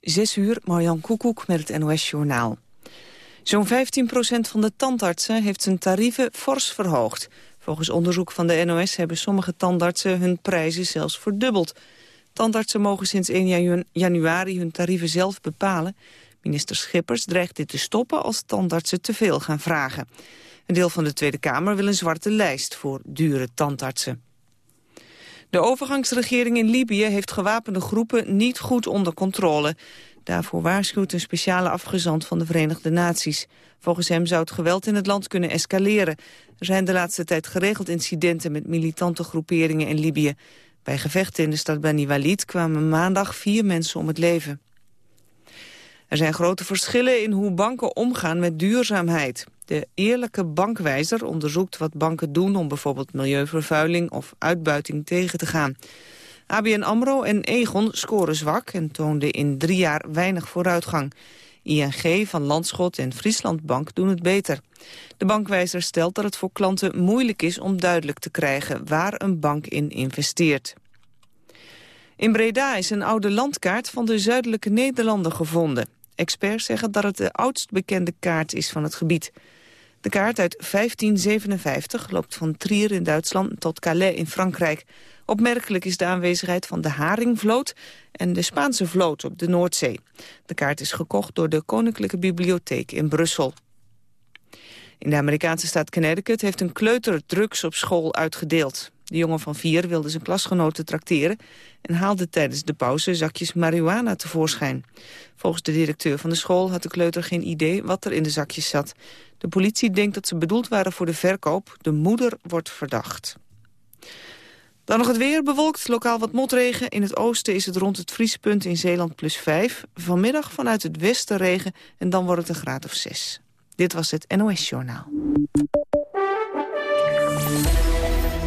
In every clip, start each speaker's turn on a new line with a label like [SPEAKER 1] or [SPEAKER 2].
[SPEAKER 1] Zes uur, Marjan Koekoek met het NOS-journaal. Zo'n 15% van de tandartsen heeft zijn tarieven fors verhoogd. Volgens onderzoek van de NOS hebben sommige tandartsen hun prijzen zelfs verdubbeld. Tandartsen mogen sinds 1 januari hun tarieven zelf bepalen. Minister Schippers dreigt dit te stoppen als tandartsen te veel gaan vragen. Een deel van de Tweede Kamer wil een zwarte lijst voor dure tandartsen. De overgangsregering in Libië heeft gewapende groepen niet goed onder controle. Daarvoor waarschuwt een speciale afgezant van de Verenigde Naties. Volgens hem zou het geweld in het land kunnen escaleren. Er zijn de laatste tijd geregeld incidenten met militante groeperingen in Libië. Bij gevechten in de stad Bani Walid kwamen maandag vier mensen om het leven. Er zijn grote verschillen in hoe banken omgaan met duurzaamheid. De Eerlijke Bankwijzer onderzoekt wat banken doen om bijvoorbeeld milieuvervuiling of uitbuiting tegen te gaan. ABN AMRO en Egon scoren zwak en toonden in drie jaar weinig vooruitgang. ING, Van Landschot en Frieslandbank doen het beter. De bankwijzer stelt dat het voor klanten moeilijk is om duidelijk te krijgen waar een bank in investeert. In Breda is een oude landkaart van de zuidelijke Nederlanden gevonden. Experts zeggen dat het de oudst bekende kaart is van het gebied. De kaart uit 1557 loopt van Trier in Duitsland tot Calais in Frankrijk. Opmerkelijk is de aanwezigheid van de Haringvloot en de Spaanse vloot op de Noordzee. De kaart is gekocht door de Koninklijke Bibliotheek in Brussel. In de Amerikaanse staat Connecticut heeft een kleuter drugs op school uitgedeeld. De jongen van vier wilde zijn klasgenoten trakteren... en haalde tijdens de pauze zakjes marihuana tevoorschijn. Volgens de directeur van de school had de kleuter geen idee wat er in de zakjes zat. De politie denkt dat ze bedoeld waren voor de verkoop. De moeder wordt verdacht. Dan nog het weer bewolkt, lokaal wat motregen. In het oosten is het rond het vriespunt in Zeeland plus 5. Vanmiddag vanuit het westen regen en dan wordt het een graad of 6. Dit was het NOS Journaal.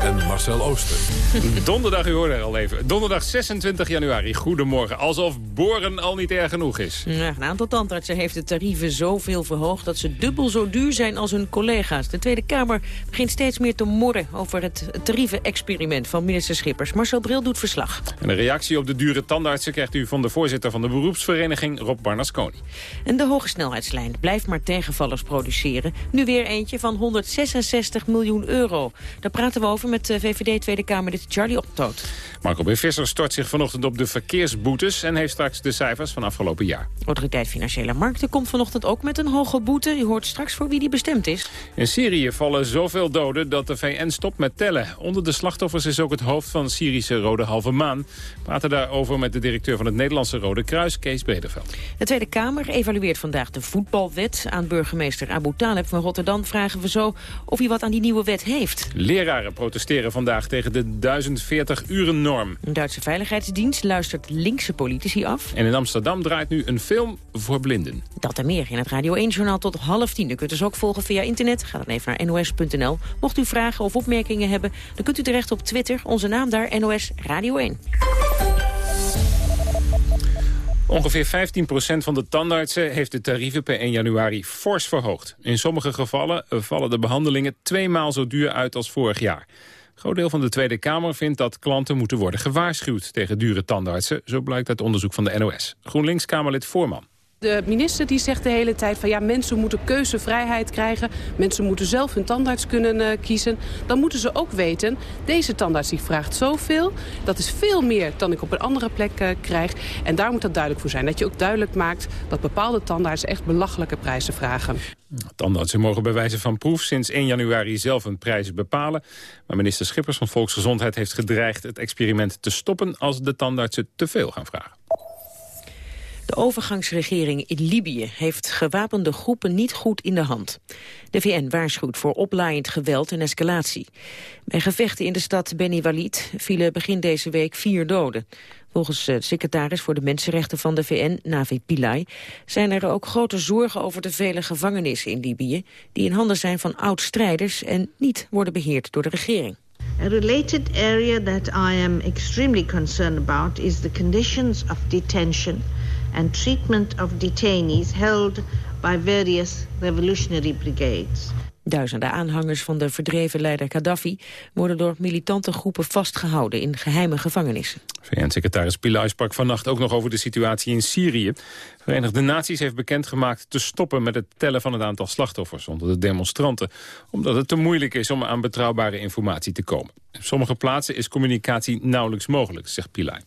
[SPEAKER 2] en Marcel Ooster.
[SPEAKER 3] Donderdag, u hoorde er al even. Donderdag 26 januari. Goedemorgen. Alsof boren al niet erg genoeg is.
[SPEAKER 4] Ja, een aantal tandartsen heeft de tarieven zoveel verhoogd... dat ze dubbel zo duur zijn als hun collega's. De Tweede Kamer begint steeds meer te morren... over het tarieven-experiment van minister Schippers. Marcel Bril doet verslag.
[SPEAKER 3] En een reactie op de dure tandartsen krijgt u van de voorzitter van de beroepsvereniging Rob Barnasconi.
[SPEAKER 4] En de hoge snelheidslijn blijft maar tegenvallers produceren. Nu weer eentje van 166 miljoen euro. Daar praten we over met eh, VVD Tweede Kamerlid Charlie Optoot.
[SPEAKER 3] Marco B. Visser stort zich vanochtend op de verkeersboetes... en heeft straks de cijfers van afgelopen jaar.
[SPEAKER 4] Autoriteit Financiële Markten komt vanochtend ook met een hoge boete. U hoort straks voor wie die bestemd is.
[SPEAKER 3] In Syrië vallen zoveel doden dat de VN stopt met tellen. Onder de slachtoffers is ook het hoofd van Syrische Rode Halve Maan. We praten daarover met de directeur van het Nederlandse Rode Kruis, Kees Bedeveld.
[SPEAKER 4] De Tweede Kamer evalueert vandaag de voetbalwet. Aan burgemeester Abu Taleb van Rotterdam vragen we zo of hij wat aan die nieuwe wet heeft.
[SPEAKER 3] Leraren protesteren vandaag tegen de 1040 uren norm.
[SPEAKER 4] Een Duitse veiligheidsdienst luistert linkse politici af.
[SPEAKER 3] En in Amsterdam draait nu een film voor blinden.
[SPEAKER 4] Dat en meer in het Radio 1-journaal tot half tien. U kunt dus ook volgen via internet. Ga dan even naar nos.nl. Mocht u vragen of opmerkingen hebben, dan kunt u terecht op Twitter. Onze naam daar, NOS Radio 1.
[SPEAKER 3] Ongeveer 15% van de tandartsen heeft de tarieven per 1 januari fors verhoogd. In sommige gevallen vallen de behandelingen tweemaal zo duur uit als vorig jaar. Een groot deel van de Tweede Kamer vindt dat klanten moeten worden gewaarschuwd tegen dure tandartsen. Zo blijkt uit onderzoek van de NOS. GroenLinks-Kamerlid Voorman.
[SPEAKER 5] De minister die zegt de hele tijd van ja, mensen moeten keuzevrijheid krijgen. Mensen moeten zelf hun tandarts kunnen uh, kiezen. Dan moeten ze ook weten, deze tandarts die vraagt zoveel. Dat is veel meer dan ik op een andere plek uh, krijg. En daar moet dat duidelijk voor zijn. Dat je ook duidelijk maakt dat bepaalde tandartsen echt belachelijke prijzen vragen.
[SPEAKER 3] Tandartsen mogen bij wijze van proef sinds 1 januari zelf hun prijzen bepalen. Maar minister Schippers van Volksgezondheid heeft gedreigd het experiment te stoppen als de tandartsen te veel gaan vragen.
[SPEAKER 4] De overgangsregering in Libië heeft gewapende groepen niet goed in de hand. De VN waarschuwt voor oplaaiend geweld en escalatie. Bij gevechten in de stad Beni Walid vielen begin deze week vier doden. Volgens de secretaris voor de Mensenrechten van de VN, Navi Pillay... zijn er ook grote zorgen over de vele gevangenissen in Libië... die in handen zijn van oud-strijders en niet worden beheerd door de regering.
[SPEAKER 6] A related area that I am extremely concerned about is the conditions of detention and treatment of detainees held by various revolutionary brigades.
[SPEAKER 4] Duizenden aanhangers van de verdreven leider Gaddafi worden door militante groepen vastgehouden in geheime gevangenissen.
[SPEAKER 3] VN-secretaris Pillay sprak vannacht ook nog over de situatie in Syrië. De Verenigde Naties heeft bekendgemaakt te stoppen met het tellen van het aantal slachtoffers onder de demonstranten, omdat het te moeilijk is om aan betrouwbare informatie te komen. Op sommige plaatsen is communicatie nauwelijks mogelijk, zegt Pillay.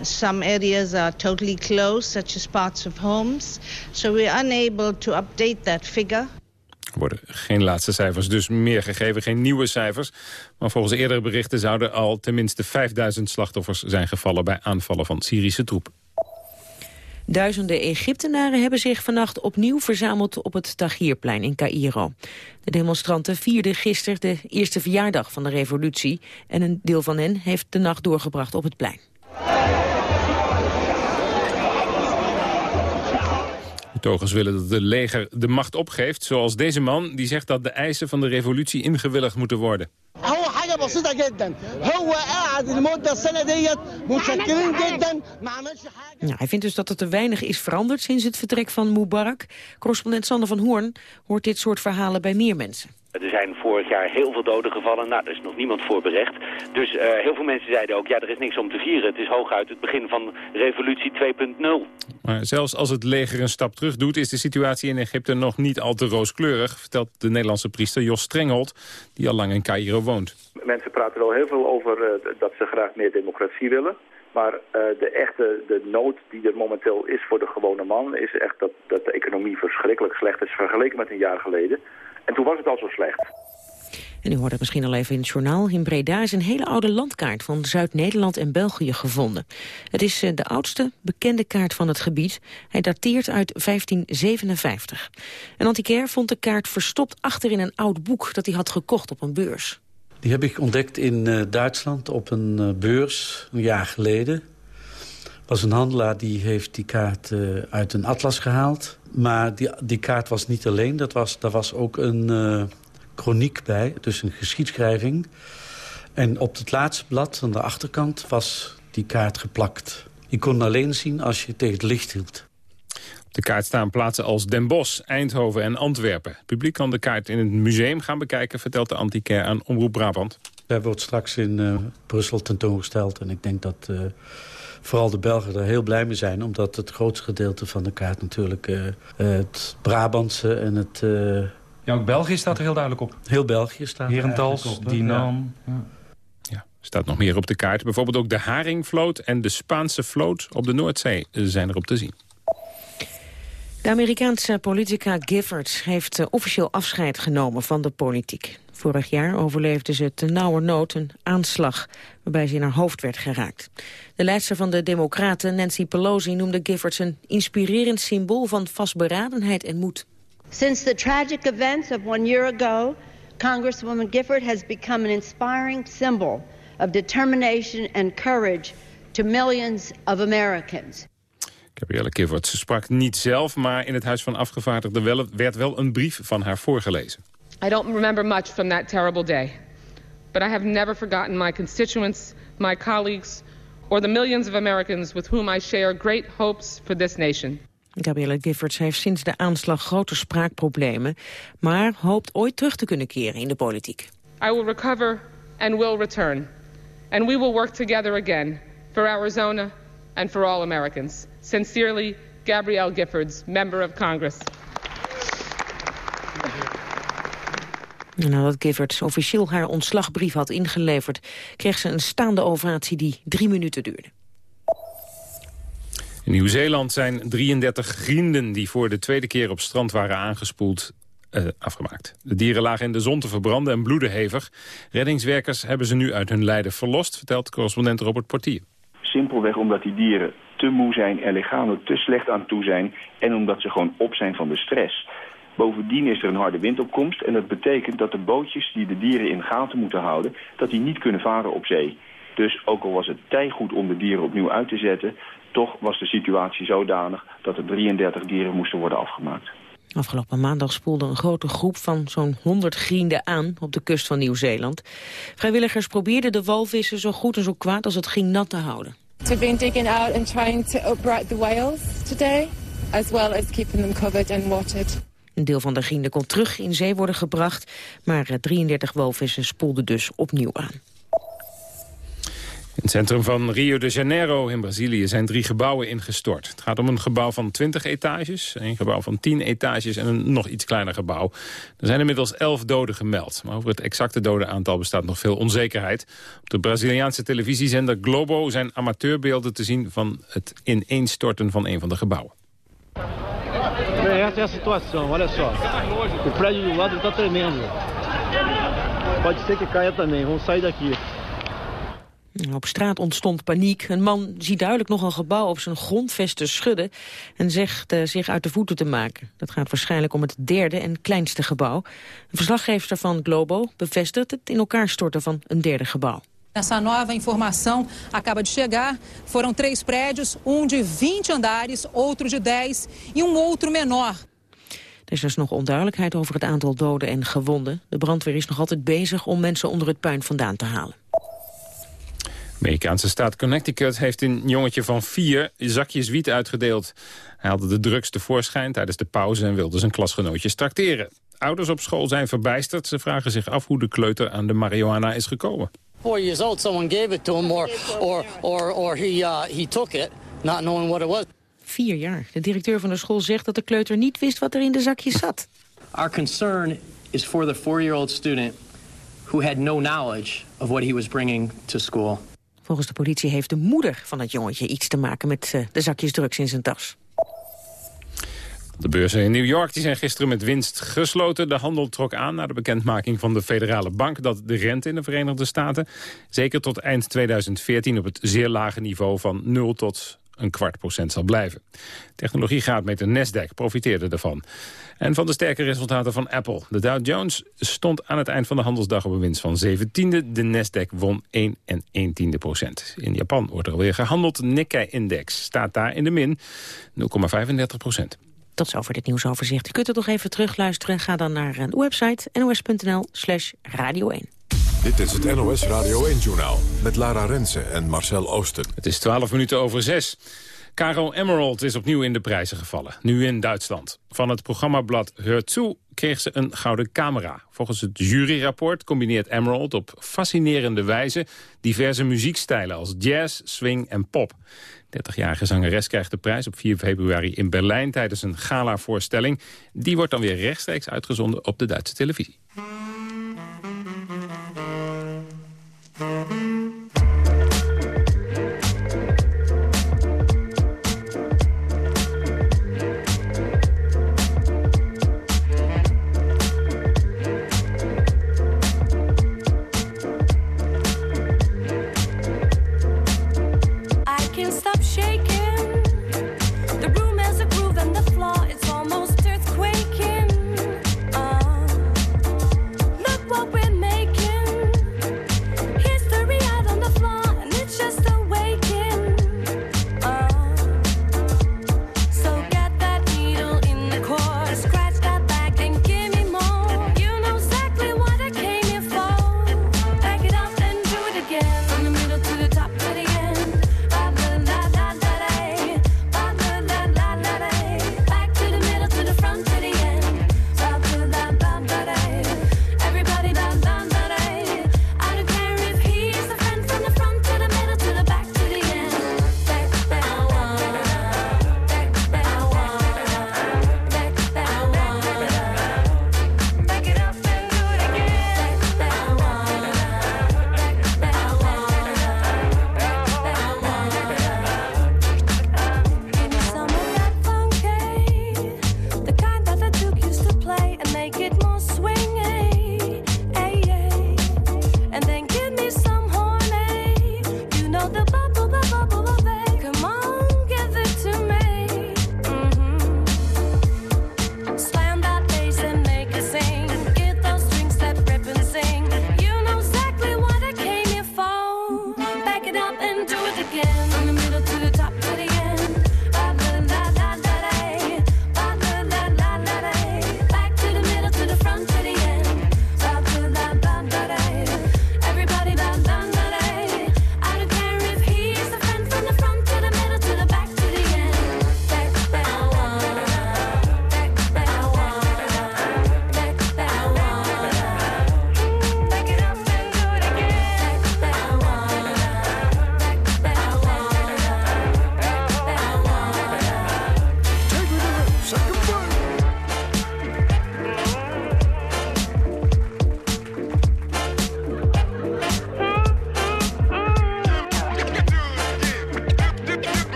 [SPEAKER 6] Some areas are totally closed, such as parts of homes. So we're unable to update that figure.
[SPEAKER 3] Er worden geen laatste cijfers dus meer gegeven, geen nieuwe cijfers. Maar volgens eerdere berichten zouden al tenminste 5000 slachtoffers zijn gevallen... bij aanvallen van Syrische troepen.
[SPEAKER 4] Duizenden Egyptenaren hebben zich vannacht opnieuw verzameld op het Tahrirplein in Cairo. De demonstranten vierden gisteren de eerste verjaardag van de revolutie... en een deel van hen heeft de nacht doorgebracht op het plein.
[SPEAKER 3] Betogers willen dat de leger de macht opgeeft, zoals deze man... die zegt dat de eisen van de revolutie ingewilligd moeten worden.
[SPEAKER 4] Ja, hij vindt dus dat er te weinig is veranderd sinds het vertrek van Mubarak. Correspondent Sander van Hoorn hoort dit soort verhalen bij meer mensen.
[SPEAKER 7] Er zijn vorig jaar heel veel doden gevallen. Nou, er is nog niemand voor berecht. Dus uh, heel veel mensen zeiden ook, ja, er is niks om te vieren. Het is hooguit het begin van revolutie 2.0.
[SPEAKER 3] Maar zelfs als het leger een stap terug doet... is de situatie in Egypte nog niet al te rooskleurig... vertelt de Nederlandse priester Jos Strenghold... die al lang in Cairo woont.
[SPEAKER 8] Mensen praten wel heel veel over uh, dat ze graag meer democratie willen. Maar uh, de echte de nood die er momenteel is voor de gewone man... is echt dat, dat de economie verschrikkelijk slecht is vergeleken met een jaar geleden. En toen was het al zo slecht.
[SPEAKER 4] En u hoorde misschien al even in het journaal. In Breda is een hele oude landkaart van Zuid-Nederland en België gevonden. Het is eh, de oudste bekende kaart van het gebied. Hij dateert uit 1557. Een antiquair vond de kaart verstopt achter in een oud boek... dat hij had gekocht op een beurs.
[SPEAKER 9] Die heb ik ontdekt in uh, Duitsland op een uh, beurs een jaar geleden. Was een handelaar die heeft die kaart uh, uit een atlas gehaald. Maar die, die kaart was niet alleen. Dat was, daar was ook een chroniek bij, dus een geschiedschrijving. En op het laatste blad, aan de achterkant, was die kaart geplakt. Je kon alleen zien als je tegen het licht hield.
[SPEAKER 3] Op de kaart staan plaatsen als Den Bosch, Eindhoven en Antwerpen. Publiek kan de kaart in het museum gaan bekijken, vertelt de antiquair aan Omroep Brabant.
[SPEAKER 9] Hebben het straks in uh, Brussel tentoongesteld. En ik denk dat uh, vooral de Belgen er heel blij mee zijn. Omdat het grootste gedeelte van de kaart natuurlijk uh, het Brabantse en het
[SPEAKER 10] ja, ook België staat er heel duidelijk op.
[SPEAKER 9] Heel België staat er
[SPEAKER 10] Herentals, Dinam. Ja.
[SPEAKER 3] ja. staat nog meer op de kaart. Bijvoorbeeld ook de Haringvloot en de Spaanse vloot op de Noordzee zijn erop te zien.
[SPEAKER 4] De Amerikaanse politica Giffords heeft eh, officieel afscheid genomen van de politiek. Vorig jaar overleefde ze te nood een aanslag waarbij ze in haar hoofd werd geraakt. De leidster van de Democraten, Nancy Pelosi, noemde Giffords een inspirerend symbool van vastberadenheid en moed.
[SPEAKER 11] Since the tragic events of one year ago, Congresswoman Gifford has become an inspiring symbol of determination and courage to millions of Americans.
[SPEAKER 3] Gabrielle Gifford sprak niet zelf, maar in het Huis van Afgevaardigden werd wel een brief van haar voorgelezen.
[SPEAKER 12] I don't remember much from that terrible day, but I have never forgotten my constituents, my colleagues, or the millions of Americans with whom I share great hopes for this nation.
[SPEAKER 4] Gabrielle Giffords heeft sinds de aanslag grote spraakproblemen... maar hoopt ooit terug te kunnen keren in de politiek.
[SPEAKER 12] I will recover and will return. And we will work together again for Arizona and for all Americans. Sincerely, Gabrielle Giffords, Member of Congress.
[SPEAKER 4] Nadat Giffords officieel haar ontslagbrief had ingeleverd... kreeg ze een staande ovatie die drie minuten duurde.
[SPEAKER 3] In Nieuw-Zeeland zijn 33 grienden die voor de tweede keer op strand waren aangespoeld uh, afgemaakt. De dieren lagen in de zon te verbranden en bloeden hevig. Reddingswerkers hebben ze nu uit hun lijden verlost, vertelt correspondent Robert Portier.
[SPEAKER 13] Simpelweg omdat die dieren te moe zijn en lichamelijk te slecht aan toe zijn... en omdat ze gewoon op zijn van de stress. Bovendien is er een harde windopkomst en dat betekent dat de bootjes die de dieren in gaten moeten houden... dat die niet kunnen varen op zee. Dus ook al was het tijgoed om de dieren opnieuw uit te zetten... Toch was de situatie zodanig dat er 33 dieren moesten worden afgemaakt.
[SPEAKER 4] Afgelopen maandag spoelde een grote groep van zo'n 100 grienden aan op de kust van Nieuw-Zeeland. Vrijwilligers probeerden de walvissen zo goed en zo kwaad als het ging nat te houden.
[SPEAKER 14] We've been digging out and trying to upright the whales today, as well as keeping them covered and watered.
[SPEAKER 4] Een deel van de grienden kon terug in zee worden gebracht, maar 33 walvissen spoelden dus opnieuw aan.
[SPEAKER 3] In het centrum van Rio de Janeiro in Brazilië zijn drie gebouwen ingestort. Het gaat om een gebouw van 20 etages, een gebouw van 10 etages en een nog iets kleiner gebouw. Er zijn inmiddels 11 doden gemeld. Maar over het exacte dodenaantal bestaat nog veel onzekerheid. Op de Braziliaanse televisiezender Globo zijn amateurbeelden te zien van het ineenstorten van een van de gebouwen.
[SPEAKER 14] Essa é a situação, olha só. O prédio do lado está tremendo. Pode ser que caia também, vamos sair daqui.
[SPEAKER 4] Op straat ontstond paniek. Een man ziet duidelijk nog een gebouw op zijn grondvesten schudden... en zegt uh, zich uit de voeten te maken. Dat gaat waarschijnlijk om het derde en kleinste gebouw. Een verslaggever van Globo bevestigt het in elkaar storten van een derde gebouw.
[SPEAKER 15] Essa nova informação acaba de chegar. Foram três prédios, um de 20 andares, outro de 10 e um outro menor.
[SPEAKER 4] Er is dus nog onduidelijkheid over het aantal doden en gewonden. De brandweer is nog altijd bezig om mensen onder het puin vandaan te halen.
[SPEAKER 3] Amerikaanse staat Connecticut heeft een jongetje van vier zakjes wiet uitgedeeld. Hij haalde de drugs tevoorschijn tijdens de pauze en wilde zijn klasgenootjes tracteren. Ouders op school zijn verbijsterd. Ze vragen zich af hoe de kleuter aan de marihuana is gekomen.
[SPEAKER 16] Four years old, someone gave it to him or, or, or, or he, uh, he took it, not knowing what it was.
[SPEAKER 4] Vier jaar. De directeur van de school zegt dat de kleuter niet wist wat er in de zakjes zat.
[SPEAKER 17] Our concern is for the four-year-old student who had no knowledge of what he was bringing to school.
[SPEAKER 4] Volgens de politie heeft de moeder van het jongetje iets te maken met uh, de zakjes drugs in zijn tas.
[SPEAKER 3] De beurzen in New York die zijn gisteren met winst gesloten. De handel trok aan na de bekendmaking van de federale bank... dat de rente in de Verenigde Staten zeker tot eind 2014... op het zeer lage niveau van 0 tot een kwart procent zal blijven. Technologie gaat met de Nasdaq profiteerde ervan. En van de sterke resultaten van Apple. De Dow Jones stond aan het eind van de handelsdag op een winst van 17e. De Nasdaq won 1 en 1 tiende procent. In Japan wordt er alweer gehandeld. Nikkei-index staat daar in de min 0,35 procent.
[SPEAKER 4] Tot zover dit nieuwsoverzicht. U kunt het nog even terugluisteren. Ga dan naar een website nos.nl slash radio 1.
[SPEAKER 2] Dit is het NOS Radio 1-journaal met Lara Rensen en Marcel Oosten.
[SPEAKER 3] Het is 12 minuten over 6. Caro Emerald is opnieuw in de prijzen gevallen, nu in Duitsland. Van het programmablad zu kreeg ze een gouden camera. Volgens het juryrapport combineert Emerald op fascinerende wijze... diverse muziekstijlen als jazz, swing en pop. 30-jarige zangeres krijgt de prijs op 4 februari in Berlijn... tijdens een gala-voorstelling. Die wordt dan weer rechtstreeks uitgezonden op de Duitse televisie.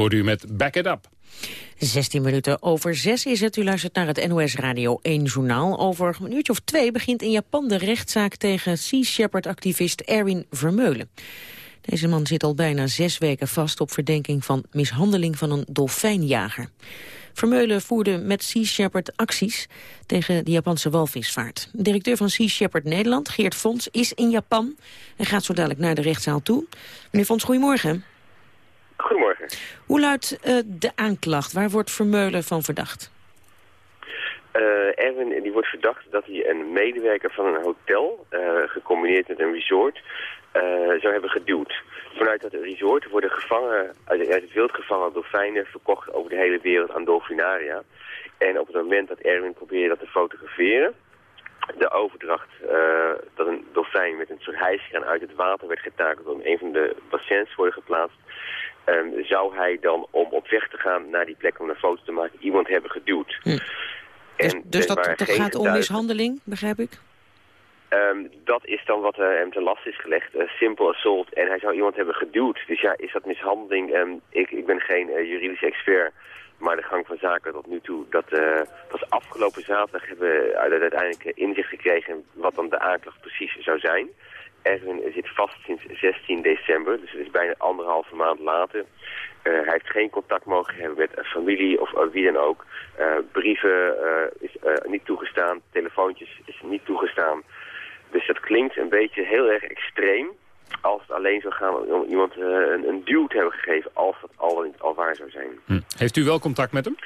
[SPEAKER 3] Hoorde u met Back It Up.
[SPEAKER 4] 16 minuten over 6 is het. U luistert naar het NOS Radio 1 journaal. Over een uurtje of twee begint in Japan de rechtszaak tegen Sea Shepherd-activist Erwin Vermeulen. Deze man zit al bijna zes weken vast op verdenking van mishandeling van een dolfijnjager. Vermeulen voerde met Sea Shepherd acties tegen de Japanse walvisvaart. Directeur van Sea Shepherd Nederland, Geert Fons, is in Japan en gaat zo dadelijk naar de rechtszaal toe. Meneer Fons, goedemorgen.
[SPEAKER 18] Goedemorgen.
[SPEAKER 4] Hoe luidt uh, de aanklacht? Waar wordt Vermeulen van verdacht?
[SPEAKER 18] Uh, Erwin die wordt verdacht dat hij een medewerker van een hotel, uh, gecombineerd met een resort, zou hebben geduwd. Vanuit dat resort worden gevangen, uit, het wild gevangen dolfijnen verkocht over de hele wereld aan dolfinaria. En op het moment dat Erwin probeerde dat te fotograferen, de overdracht dat een dolfijn met een soort hijskraan uit het water werd getakeld om een van de bassins worden geplaatst, um, zou hij dan om op weg te gaan naar die plek om een foto te maken iemand hebben geduwd.
[SPEAKER 4] Hm. Dus, dus dat, dat gaat om mishandeling, begrijp ik?
[SPEAKER 18] Um, dat is dan wat uh, hem ten last is gelegd. Uh, simple assault. En hij zou iemand hebben geduwd. Dus ja, is dat mishandeling? Um, ik, ik ben geen uh, juridisch expert. Maar de gang van zaken tot nu toe, dat was afgelopen zaterdag hebben we uiteindelijk inzicht gekregen wat dan de aanklacht precies zou zijn. Erwin zit vast sinds 16 december, dus het is bijna anderhalve maand later. Uh, hij heeft geen contact mogen hebben met familie of wie dan ook. Uh, brieven is niet toegestaan, telefoontjes is niet toegestaan. Dus dat klinkt een beetje heel erg extreem als het alleen zou gaan om iemand een, een duw te hebben gegeven als dat al, al waar zou zijn.
[SPEAKER 3] Hm. Heeft u wel contact met hem?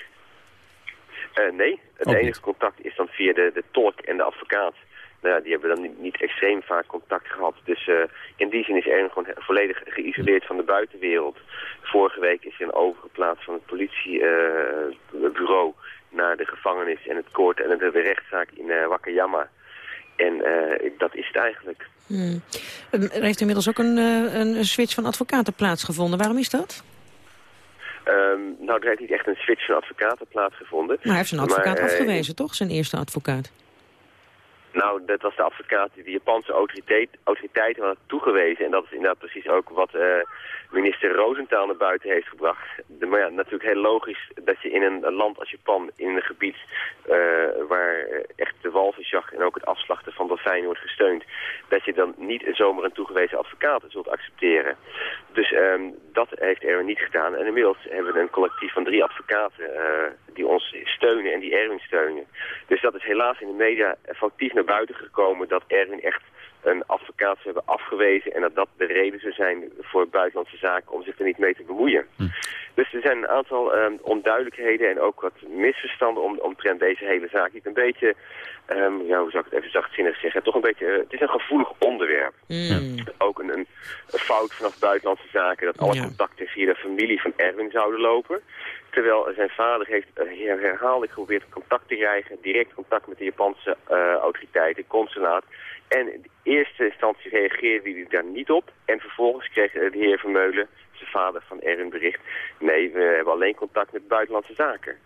[SPEAKER 18] nee, het enige contact is dan via de, de tolk en de advocaat nou, die hebben dan niet, niet, extreem vaak contact gehad. Dus uh, in die zin is Erwin gewoon volledig geïsoleerd van de buitenwereld. Vorige week is hij overgeplaatst van het politiebureau uh, naar de gevangenis en het koord en de, de rechtszaak in uh, Wakayama. En dat is het eigenlijk.
[SPEAKER 4] Hmm. Er heeft inmiddels ook een, een switch van advocaten plaatsgevonden. Waarom is dat?
[SPEAKER 18] Um, nou, er heeft niet echt een switch van advocaten plaatsgevonden.
[SPEAKER 4] Maar hij heeft zijn advocaat maar, afgewezen, toch? Zijn eerste advocaat.
[SPEAKER 18] Nou, dat was de advocaat die de Japanse autoriteit, autoriteiten hadden toegewezen. En dat is inderdaad precies ook wat uh, minister Rosenthal naar buiten heeft gebracht. Maar ja, natuurlijk heel logisch dat je in een, land als Japan, in een gebied uh, waar echt de walvisjacht en ook het afslachten van dolfijnen wordt gesteund, dat je dan niet zomaar een toegewezen advocaat zult accepteren. Dus um, dat heeft Erwin niet gedaan. En inmiddels hebben we een collectief van drie advocaten die ons steunen en die Erwin steunen. Dus dat is helaas in de media foutief naar buiten gekomen dat Erwin echt een advocaat hebben afgewezen... en dat dat de reden zou zijn voor buitenlandse zaken om zich er niet mee te bemoeien. Hm. Dus er zijn een aantal um, onduidelijkheden en ook wat misverstanden om, omtrent deze hele zaak... die een beetje, um, ja, hoe zou ik het even zachtzinnig zeggen... toch een beetje, uh, het is een gevoelig onderwerp. Mm. Ook een, een, fout vanaf buitenlandse zaken... dat alle ja. contacten via de familie van Erwin zouden lopen... Terwijl zijn vader heeft uh, herhaaldelijk geprobeerd contact te krijgen, direct contact met de Japanse uh, autoriteiten, consulaat. En in eerste instantie reageerde hij daar niet op. En vervolgens kreeg de heer Vermeulen, zijn vader van Erwin, bericht... nee, we hebben alleen contact met buitenlandse zaken.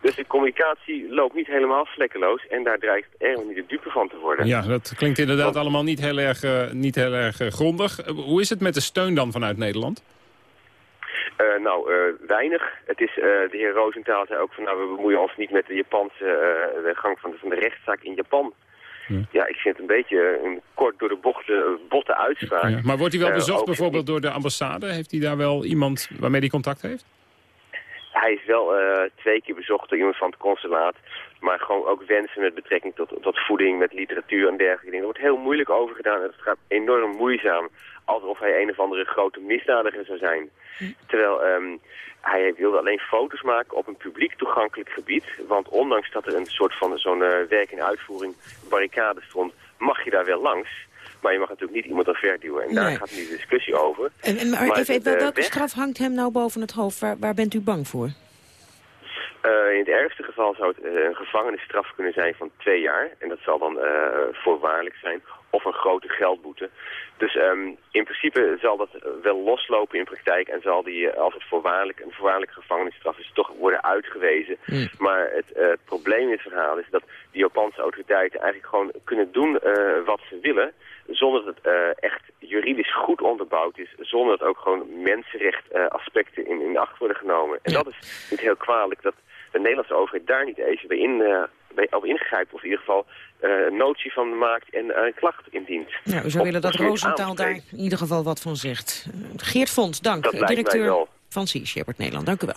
[SPEAKER 18] Dus de communicatie loopt niet helemaal vlekkeloos... en daar dreigt Erwin niet de dupe van te worden.
[SPEAKER 3] Ja, dat klinkt inderdaad allemaal niet heel erg, uh, niet heel erg uh, grondig. hoe is het met de steun dan vanuit Nederland?
[SPEAKER 18] Uh, nou, uh, weinig. Het is, uh, de heer Rosenthal zei ook van, nou, we bemoeien ons niet met de Japanse de gang van de, van de rechtszaak in Japan. Ja. ja. ik vind het een beetje een kort door de bochten, botte uitspraak. Ja,
[SPEAKER 3] maar wordt hij wel bezocht bijvoorbeeld door de ambassade? Heeft hij daar wel iemand waarmee hij contact heeft?
[SPEAKER 18] Hij is wel twee keer bezocht door iemand van het consulaat. Maar gewoon ook wensen met betrekking tot, tot voeding, met literatuur en dergelijke dingen. Er wordt heel moeilijk over gedaan en het gaat enorm moeizaam. Alsof hij een of andere grote misdadiger zou zijn. Terwijl um, hij wilde alleen foto's maken op een publiek toegankelijk gebied. Want ondanks dat er een soort van zo'n uh, werk in uitvoering barricade stond, mag je daar wel langs. Maar je mag natuurlijk niet iemand verduwen. En daar gaat nu de discussie over.
[SPEAKER 4] En, en maar, even, even, welke straf hangt hem nou boven het hoofd? Waar, waar bent u bang voor?
[SPEAKER 18] Uh, in het ergste geval zou het uh, een gevangenisstraf kunnen zijn van twee jaar. En dat zal dan uh, voorwaardelijk zijn. of een grote geldboete. Dus ehm, in principe zal dat wel loslopen in praktijk en zal die, eh, als het voorwaardelijk, een voorwaardelijke gevangenisstraf is, toch worden uitgewezen.
[SPEAKER 4] Hmm.
[SPEAKER 18] Maar het, eh, probleem in het verhaal is dat de Japanse autoriteiten eigenlijk gewoon kunnen doen eh, wat ze willen, zonder dat het eh, echt juridisch goed onderbouwd is, zonder dat ook gewoon mensenrecht eh, aspecten in, in acht worden genomen. En dat is niet heel kwalijk dat de Nederlandse overheid daar niet eens bij, in, eh, bij op ingrijpt, of in ieder geval een notie van maakt en een klacht indient.
[SPEAKER 4] Nou, we zou willen dat Roosentaal daar in ieder geval wat van zegt. Geert Fonds, dank.
[SPEAKER 18] Dat
[SPEAKER 4] Directeur van Sea Shepherd Nederland. Dank u wel.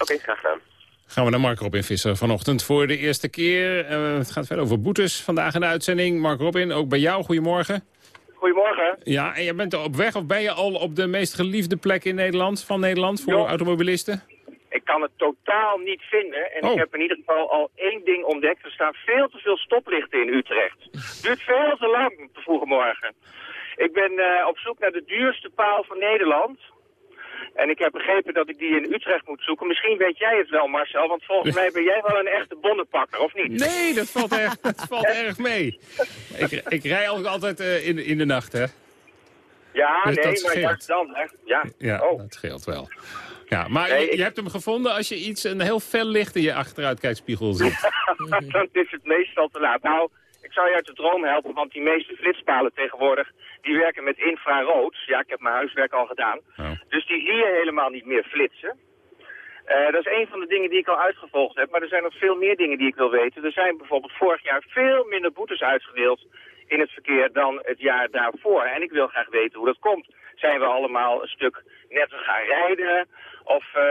[SPEAKER 18] Oké, graag gedaan.
[SPEAKER 3] Gaan we naar Mark Robin Visser vanochtend voor de eerste keer. Eh, het gaat verder over boetes vandaag in de uitzending. Mark Robin, ook bij jou, goedemorgen.
[SPEAKER 19] Goedemorgen.
[SPEAKER 3] Ja, en je bent er op weg of ben je al op de meest geliefde plek in Nederland, van Nederland voor automobilisten?
[SPEAKER 19] Ik kan het totaal niet vinden. En
[SPEAKER 3] Oh.
[SPEAKER 19] ik heb in ieder geval al één ding ontdekt. Er staan veel te veel stoplichten in Utrecht. Duurt veel te lang vroege morgen. Ik ben eh, op zoek naar de duurste paal van Nederland. En ik heb begrepen dat ik die in Utrecht moet zoeken. Misschien weet jij het wel, Marcel. Want volgens mij ben jij wel een echte bonnenpakker, of niet?
[SPEAKER 3] Nee, dat valt erg, dat valt erg mee. Ik, ik rij ook altijd eh, in, in de nacht, hè?
[SPEAKER 19] Ja,
[SPEAKER 3] Dus dat
[SPEAKER 19] nee, maar
[SPEAKER 3] scheelt.
[SPEAKER 19] juist dan, hè. Ja.
[SPEAKER 3] Ja,
[SPEAKER 19] Oh.
[SPEAKER 3] dat scheelt wel. Ja, maar
[SPEAKER 19] Nee,
[SPEAKER 3] je,
[SPEAKER 19] ik-
[SPEAKER 3] hebt hem gevonden als je iets, een heel fel licht in je achteruitkijkspiegel ziet.
[SPEAKER 19] dan is het meestal te laat. Nou, zou je uit de droom helpen, want die meeste flitspalen tegenwoordig, die werken met infrarood. Ja, ik heb mijn huiswerk al gedaan. Dus die zie je helemaal niet meer flitsen. Eh, dat is een van de dingen die ik al uitgevolgd heb, maar er zijn nog veel meer dingen die ik wil weten. Er zijn bijvoorbeeld vorig jaar veel minder boetes uitgedeeld in het verkeer dan het jaar daarvoor. En ik wil graag weten hoe dat komt. Zijn we allemaal een stuk netter gaan rijden? Of eh,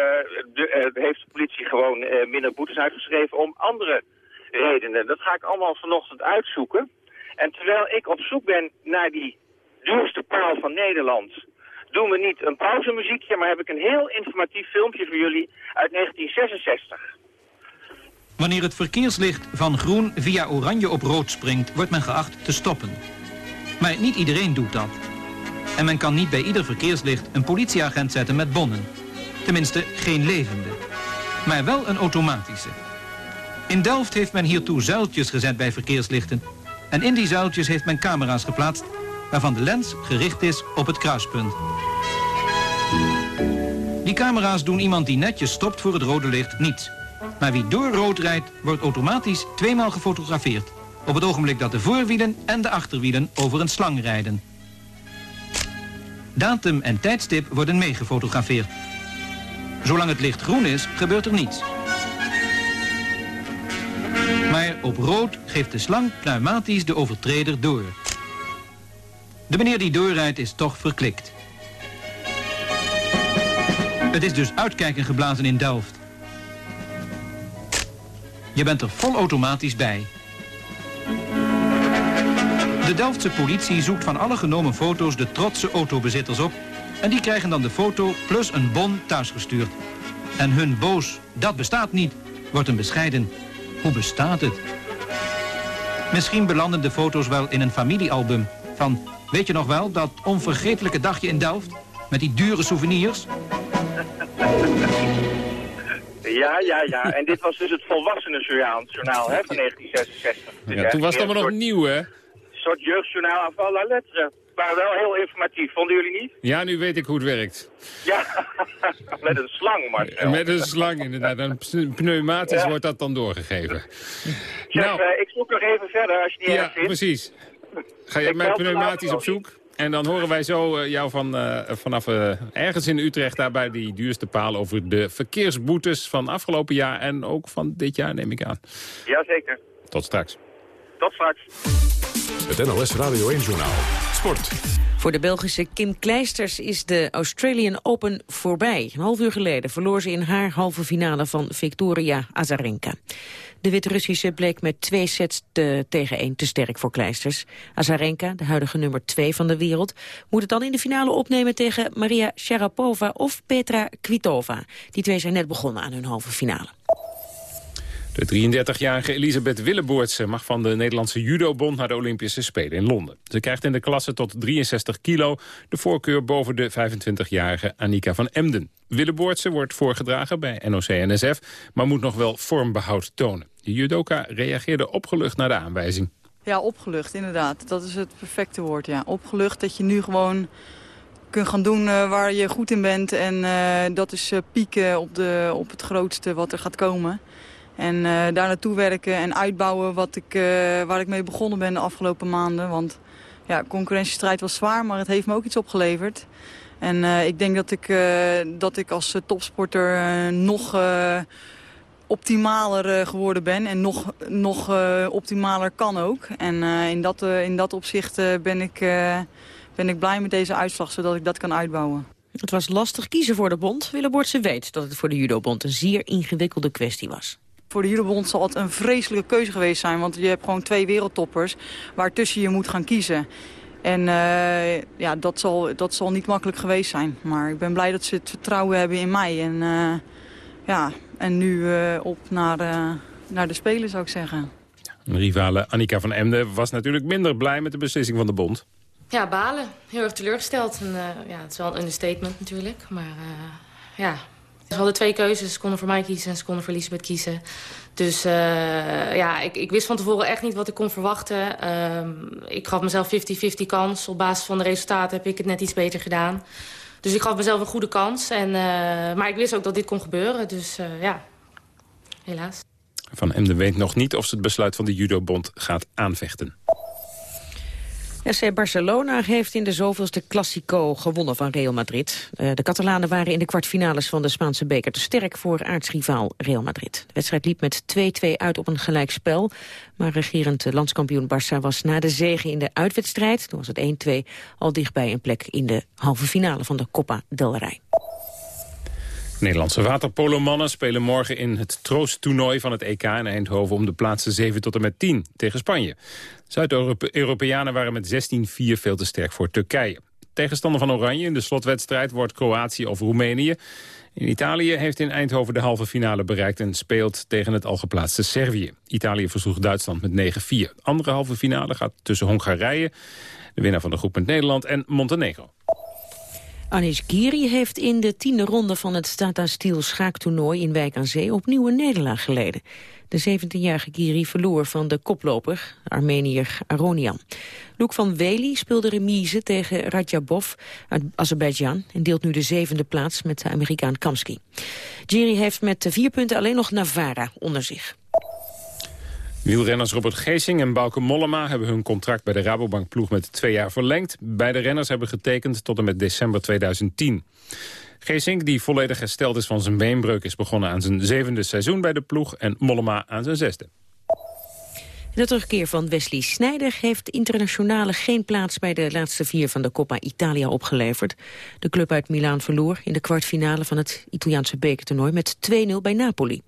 [SPEAKER 19] de- eh, heeft de politie gewoon minder boetes uitgeschreven om andere redenen? Dat ga ik allemaal vanochtend uitzoeken. En terwijl ik op zoek ben naar die duurste paal van Nederland... doen we niet een pauzemuziekje, maar heb ik een heel informatief filmpje voor jullie uit 1966.
[SPEAKER 20] Wanneer het verkeerslicht van groen via oranje op rood springt, wordt men geacht te stoppen. Maar niet iedereen doet dat. En men kan niet bij ieder verkeerslicht een politieagent zetten met bonnen. Tenminste, geen levende. Maar wel een automatische. In Delft heeft men hiertoe zuiltjes gezet bij verkeerslichten. En in die zuiltjes heeft men camera's geplaatst... waarvan de lens gericht is op het kruispunt. Die camera's doen iemand die netjes stopt voor het rode licht niets. Maar wie door rood rijdt, wordt automatisch tweemaal gefotografeerd. Op het ogenblik dat de voorwielen en de achterwielen over een slang rijden. Datum en tijdstip worden meegefotografeerd. Zolang het licht groen is, gebeurt er niets. Maar op rood geeft de slang pneumatisch de overtreder door. De meneer die doorrijdt is toch verklikt. Het is dus uitkijken geblazen in Delft. Je bent er volautomatisch bij. De Delftse politie zoekt van alle genomen foto's de trotse autobezitters op... en die krijgen dan de foto plus een bon thuisgestuurd. En hun boos, dat bestaat niet, wordt een bescheiden. Hoe bestaat het? Misschien belanden de foto's wel in een familiealbum. Van, weet je nog wel, dat onvergetelijke dagje in Delft? Met die dure souvenirs?
[SPEAKER 19] Ja, ja, ja. En dit was dus het volwassenenjournaal journaal, hè, van 1966. Dus
[SPEAKER 3] Ja, toen was het allemaal nog nieuw, hè?
[SPEAKER 19] Soort jeugdjournaal aan van la lettre. Maar wel heel informatief, vonden jullie niet?
[SPEAKER 3] Ja, nu weet ik hoe het werkt.
[SPEAKER 19] Ja, met een slang, maar.
[SPEAKER 3] Met een slang inderdaad. En pneumatisch
[SPEAKER 19] Ja.
[SPEAKER 3] wordt dat dan doorgegeven.
[SPEAKER 19] Zeg,
[SPEAKER 3] Nou.
[SPEAKER 19] eh, ik zoek nog even verder, als je niet
[SPEAKER 3] Ja, precies. Ga je met pneumatisch op zoek? En dan horen wij zo eh, jou van, eh, vanaf eh, ergens in Utrecht... daarbij die duurste paal over de verkeersboetes van afgelopen jaar... en ook van dit jaar, neem ik aan.
[SPEAKER 19] Jazeker.
[SPEAKER 3] Tot straks.
[SPEAKER 19] Tot straks.
[SPEAKER 2] Het NOS Radio 1-journaal. Sport.
[SPEAKER 4] Voor de Belgische Kim Kleisters is de Australian Open voorbij. Een half uur geleden verloor ze in haar halve finale van Victoria Azarenka. De Wit-Russische bleek met twee sets te, tegen één te sterk voor Kleisters. Azarenka, de huidige nummer twee van de wereld, moet het dan in de finale opnemen tegen Maria Sharapova of Petra Kvitova. Die twee zijn net begonnen aan hun halve finale.
[SPEAKER 3] De 33-jarige Elisabeth Willeboortse mag van de Nederlandse judobond naar de Olympische Spelen in Londen. Ze krijgt in de klasse tot 63 kilo de voorkeur boven de 25-jarige Annika van Emden. Willeboortse wordt voorgedragen bij NOC-NSF, maar moet nog wel vormbehoud tonen. De judoka reageerde opgelucht naar de aanwijzing.
[SPEAKER 21] Ja, opgelucht, inderdaad. Dat is het perfecte woord, ja. Opgelucht dat je nu gewoon kunt gaan doen uh, waar je goed in bent. En uh, dat is uh, pieken op, de, op het grootste wat er gaat komen. En daar naartoe werken en uitbouwen wat ik, waar ik mee begonnen ben de afgelopen maanden. Want ja, concurrentiestrijd was zwaar, maar het heeft me ook iets opgeleverd. En ik denk dat ik, dat ik als topsporter nog optimaler geworden ben. En nog, nog optimaler kan ook. En in, dat, in dat opzicht ben ik ben ik blij met deze uitslag, zodat ik dat kan uitbouwen.
[SPEAKER 4] Het was lastig kiezen voor de bond. Willem weet dat het voor de judobond een zeer ingewikkelde kwestie was.
[SPEAKER 21] Voor de judobond zal het een vreselijke keuze geweest zijn. Want je hebt gewoon twee wereldtoppers waartussen je moet gaan kiezen. En uh, ja, dat zal, dat zal niet makkelijk geweest zijn. Maar ik ben blij dat ze het vertrouwen hebben in mij. En, uh, ja, en nu uh, op naar, naar de Spelen, zou ik zeggen.
[SPEAKER 3] Rivale Annika van Emden was natuurlijk minder blij met de beslissing van de bond.
[SPEAKER 22] Ja, balen. Heel erg teleurgesteld. En, uh, ja, het is wel een understatement natuurlijk. Maar uh, ja, ze hadden twee keuzes. Ze konden voor mij kiezen en ze konden voor Elisabeth kiezen. Dus uh, ja, ik, ik, wist van tevoren echt niet wat ik kon verwachten. Ehm, ik gaf mezelf 50-50 kans. Op basis van de resultaten heb ik het net iets beter gedaan. Dus ik gaf mezelf een goede kans. En, maar ik wist ook dat dit kon gebeuren. Dus ja, helaas.
[SPEAKER 3] Van Emden weet nog niet of ze het besluit van de judobond gaat aanvechten.
[SPEAKER 4] SC Barcelona heeft in de zoveelste Classico gewonnen van Real Madrid. Eh, de Catalanen waren in de kwartfinales van de Spaanse beker te sterk voor aartsrivaal Real Madrid. De wedstrijd liep met 2-2 uit op een gelijkspel. Maar regerend landskampioen Barça was na de zege in de uitwedstrijd, toen was het 1-2, al dichtbij een plek in de halve finale van de Copa del Rey.
[SPEAKER 3] Nederlandse waterpolomannen spelen morgen in het troosttoernooi van het EK in Eindhoven om de plaatsen 7 tot en met 10 tegen Spanje. Zuid-Europeanen waren met 16-4 veel te sterk voor Turkije. Tegenstander van Oranje in de slotwedstrijd wordt Kroatië of Roemenië. In Italië heeft in Eindhoven de halve finale bereikt en speelt tegen het al geplaatste Servië. Italië versloeg Duitsland met 9-4. Andere halve finale gaat tussen Hongarije, de winnaar van de groep met Nederland, en Montenegro.
[SPEAKER 4] Anish Giri heeft in de tiende ronde van het Tata Steel schaaktoernooi in Wijk aan Zee opnieuw een nederlaag geleden. De 17-jarige Giri verloor van de koploper, Armenier Aronian. Luke van Wely speelde remise tegen Radjabov uit Azerbeidzjan... en deelt nu de zevende plaats met de Amerikaan Kamsky. Giri heeft met vier punten alleen nog Navarra onder zich.
[SPEAKER 3] Wielrenners Robert Geesing en Bauke Mollema hebben hun contract bij de Rabobank-ploeg met twee jaar verlengd. Beide renners hebben getekend tot en met december 2010. Geesink, die volledig hersteld is van zijn beenbreuk... is begonnen aan zijn zevende seizoen bij de ploeg... en Mollema aan zijn zesde.
[SPEAKER 4] De terugkeer van Wesley Sneijder heeft internationale geen plaats bij de laatste vier van de Coppa Italia opgeleverd. De club uit Milaan verloor in de kwartfinale van het Italiaanse bekertoernooi met 2-0 bij Napoli.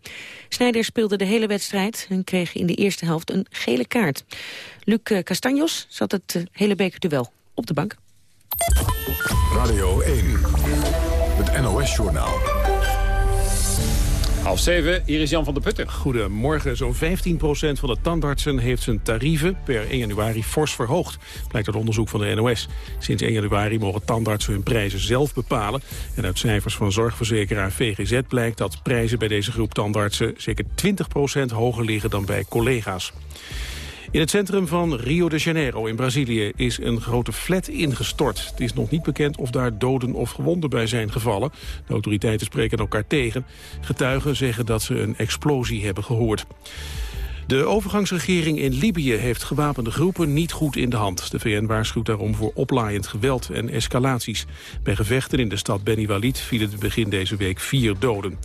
[SPEAKER 4] Sneijder speelde de hele wedstrijd en kreeg in de eerste helft een gele kaart. Luc Castanjos zat het eh, hele bekerduel op de bank.
[SPEAKER 2] Radio 1. Het NOS-journaal.
[SPEAKER 3] Half zeven, hier is Jan van der Putten.
[SPEAKER 23] Goedemorgen. Zo'n 15% van de tandartsen heeft zijn tarieven per 1 januari fors verhoogd. Blijkt uit onderzoek van de NOS. Sinds 1 januari mogen tandartsen hun prijzen zelf bepalen. En uit cijfers van zorgverzekeraar VGZ blijkt dat prijzen bij deze groep tandartsen... zeker 20% hoger liggen dan bij collega's. In het centrum van Rio de Janeiro in Brazilië is een grote flat ingestort. Het is nog niet bekend of daar doden of gewonden bij zijn gevallen. De autoriteiten spreken elkaar tegen. Getuigen zeggen dat ze een explosie hebben gehoord. De overgangsregering in Libië heeft gewapende groepen niet goed in de hand. De VN waarschuwt daarom voor oplaaiend geweld en escalaties. Bij gevechten in de stad Beni Walid vielen begin deze week vier doden.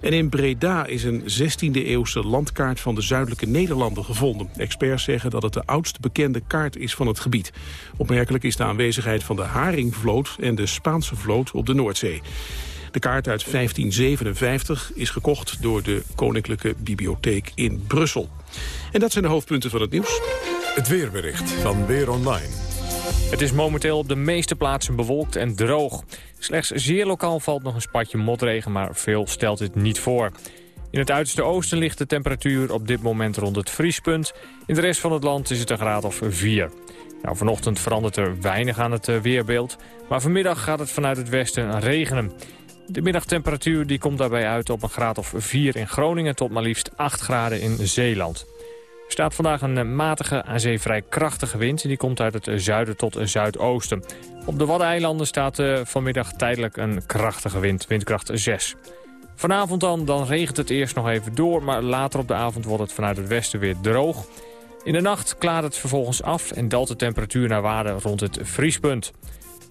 [SPEAKER 23] En in Breda is een 16e-eeuwse landkaart van de zuidelijke Nederlanden gevonden. Experts zeggen dat het de oudst bekende kaart is van het gebied. Opmerkelijk is de aanwezigheid van de Haringvloot en de Spaanse vloot op de Noordzee. De kaart uit 1557 is gekocht door de Koninklijke Bibliotheek in Brussel. En dat zijn de hoofdpunten van het nieuws.
[SPEAKER 2] Het weerbericht van Weer Online.
[SPEAKER 24] Het is momenteel op de meeste plaatsen bewolkt en droog. Slechts zeer lokaal valt nog een spatje motregen, maar veel stelt dit niet voor. In het uiterste oosten ligt de temperatuur op dit moment rond het vriespunt. In de rest van het land is het een graad of 4. Nou, vanochtend verandert er weinig aan het eh, weerbeeld. Maar vanmiddag gaat het vanuit het westen regenen. De middagtemperatuur die komt daarbij uit op een graad of 4 in Groningen... tot maar liefst 8 graden in Zeeland. Er staat vandaag een matige, aan zee vrij krachtige wind. En die komt uit het zuiden tot zuidoosten. Op de Waddeneilanden staat vanmiddag tijdelijk een krachtige wind, windkracht 6. Vanavond dan, dan regent het eerst nog even door... maar later op de avond wordt het vanuit het westen weer droog. In de nacht klaart het vervolgens af en daalt de temperatuur naar waarde rond het vriespunt.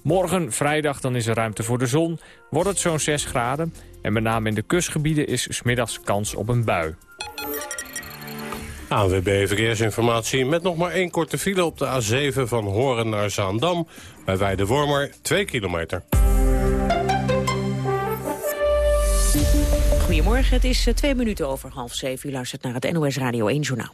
[SPEAKER 24] Morgen, vrijdag, dan is er ruimte voor de zon, wordt het zo'n 6 graden... en met name in de kustgebieden is smiddags kans op een bui.
[SPEAKER 25] ANWB Verkeersinformatie met nog maar één korte file op de A7 van Horen naar Zaandam. Bij Weidewormer 2 kilometer.
[SPEAKER 4] Goedemorgen, het is eh, twee minuten over half zeven. U luistert naar het NOS Radio 1 Journaal.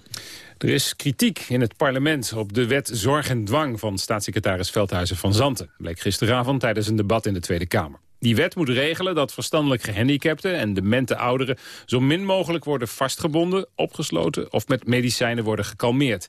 [SPEAKER 3] Er is kritiek in het parlement op de wet Zorg en Dwang... van staatssecretaris Veldhuizen van Zanten. Bleek gisteravond tijdens een debat in de Tweede Kamer. Die wet moet regelen dat verstandelijk gehandicapten en demente ouderen... zo min mogelijk worden vastgebonden, opgesloten... of met medicijnen worden gekalmeerd.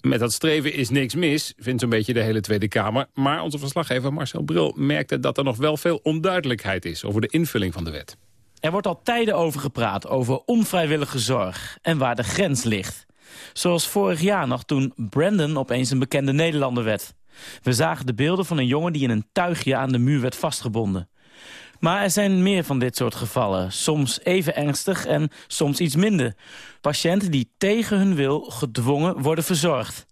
[SPEAKER 3] Met dat streven is niks mis, vindt zo'n beetje de hele Tweede Kamer. Maar onze verslaggever Marcel Bril merkte dat er nog wel veel onduidelijkheid is... over de invulling van de wet.
[SPEAKER 26] Er wordt al tijden over gepraat, over onvrijwillige zorg en waar de grens ligt. Zoals vorig jaar nog toen Brandon opeens een bekende Nederlander werd. We zagen de beelden van een jongen die in een tuigje aan de muur werd vastgebonden. Maar er zijn meer van dit soort gevallen. Soms even ernstig en soms iets minder. Patiënten die tegen hun wil gedwongen worden verzorgd.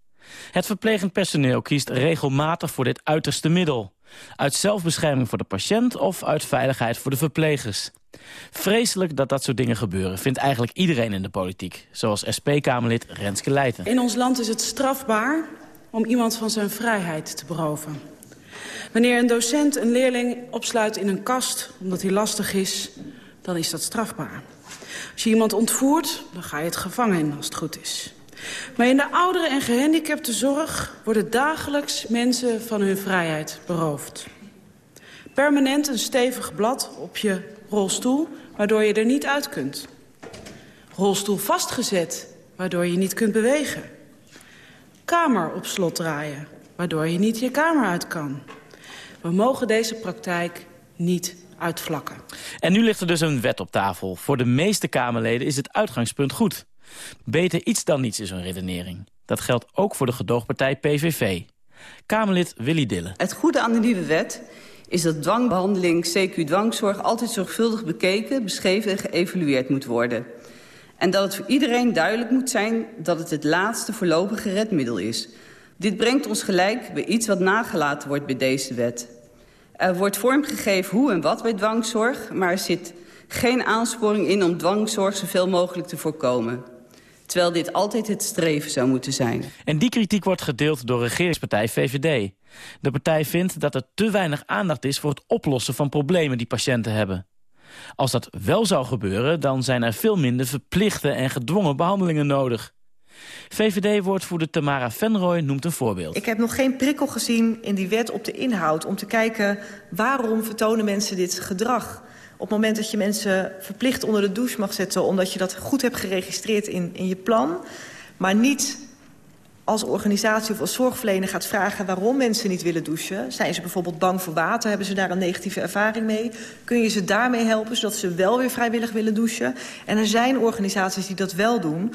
[SPEAKER 26] Het verplegend personeel kiest regelmatig voor dit uiterste middel. Uit zelfbescherming voor de patiënt of uit veiligheid voor de verplegers. Vreselijk dat dat soort dingen gebeuren, vindt eigenlijk iedereen in de politiek. Zoals SP-Kamerlid Renske Leijten.
[SPEAKER 27] In ons land is het strafbaar om iemand van zijn vrijheid te beroven. Wanneer een docent een leerling opsluit in een kast omdat hij lastig is, dan is dat strafbaar. Als je iemand ontvoert, dan ga je het gevangen in als het goed is. Maar in de ouderen- en gehandicaptenzorg worden dagelijks mensen van hun vrijheid beroofd. Permanent een stevig blad op je rolstoel, waardoor je er niet uit kunt. Rolstoel vastgezet, waardoor je niet kunt bewegen. Kamer op slot draaien, waardoor je niet je kamer uit kan. We mogen deze praktijk niet uitvlakken.
[SPEAKER 26] En nu ligt er dus een wet op tafel. Voor de meeste Kamerleden is het uitgangspunt goed. Beter iets dan niets is een redenering. Dat geldt ook voor de gedoogpartij PVV. Kamerlid Willy Dille.
[SPEAKER 28] Het goede aan de nieuwe wet is dat dwangbehandeling, CQ-dwangzorg... altijd zorgvuldig bekeken, beschreven en geëvalueerd moet worden. En dat het voor iedereen duidelijk moet zijn dat het het laatste voorlopige redmiddel is. Dit brengt ons gelijk bij iets wat nagelaten wordt bij deze wet. Er wordt vormgegeven hoe en wat bij dwangzorg... maar er zit geen aansporing in om dwangzorg zoveel mogelijk te voorkomen. Terwijl dit altijd het streven zou moeten zijn.
[SPEAKER 26] En die kritiek wordt gedeeld door regeringspartij VVD. De partij vindt dat er te weinig aandacht is voor het oplossen van problemen die patiënten hebben. Als dat wel zou gebeuren, dan zijn er veel minder verplichte en gedwongen behandelingen nodig. VVD-woordvoerder Tamara Venrooy noemt een voorbeeld.
[SPEAKER 29] Ik heb nog geen prikkel gezien in die wet op de inhoud... om te kijken waarom vertonen mensen dit gedrag. Op het moment dat je mensen verplicht onder de douche mag zetten... omdat je dat goed hebt geregistreerd in, in je plan... maar niet als organisatie of als zorgverlener gaat vragen waarom mensen niet willen douchen. Zijn ze bijvoorbeeld bang voor water? Hebben ze daar een negatieve ervaring mee? Kun je ze daarmee helpen zodat ze wel weer vrijwillig willen douchen? En er zijn organisaties die dat wel doen.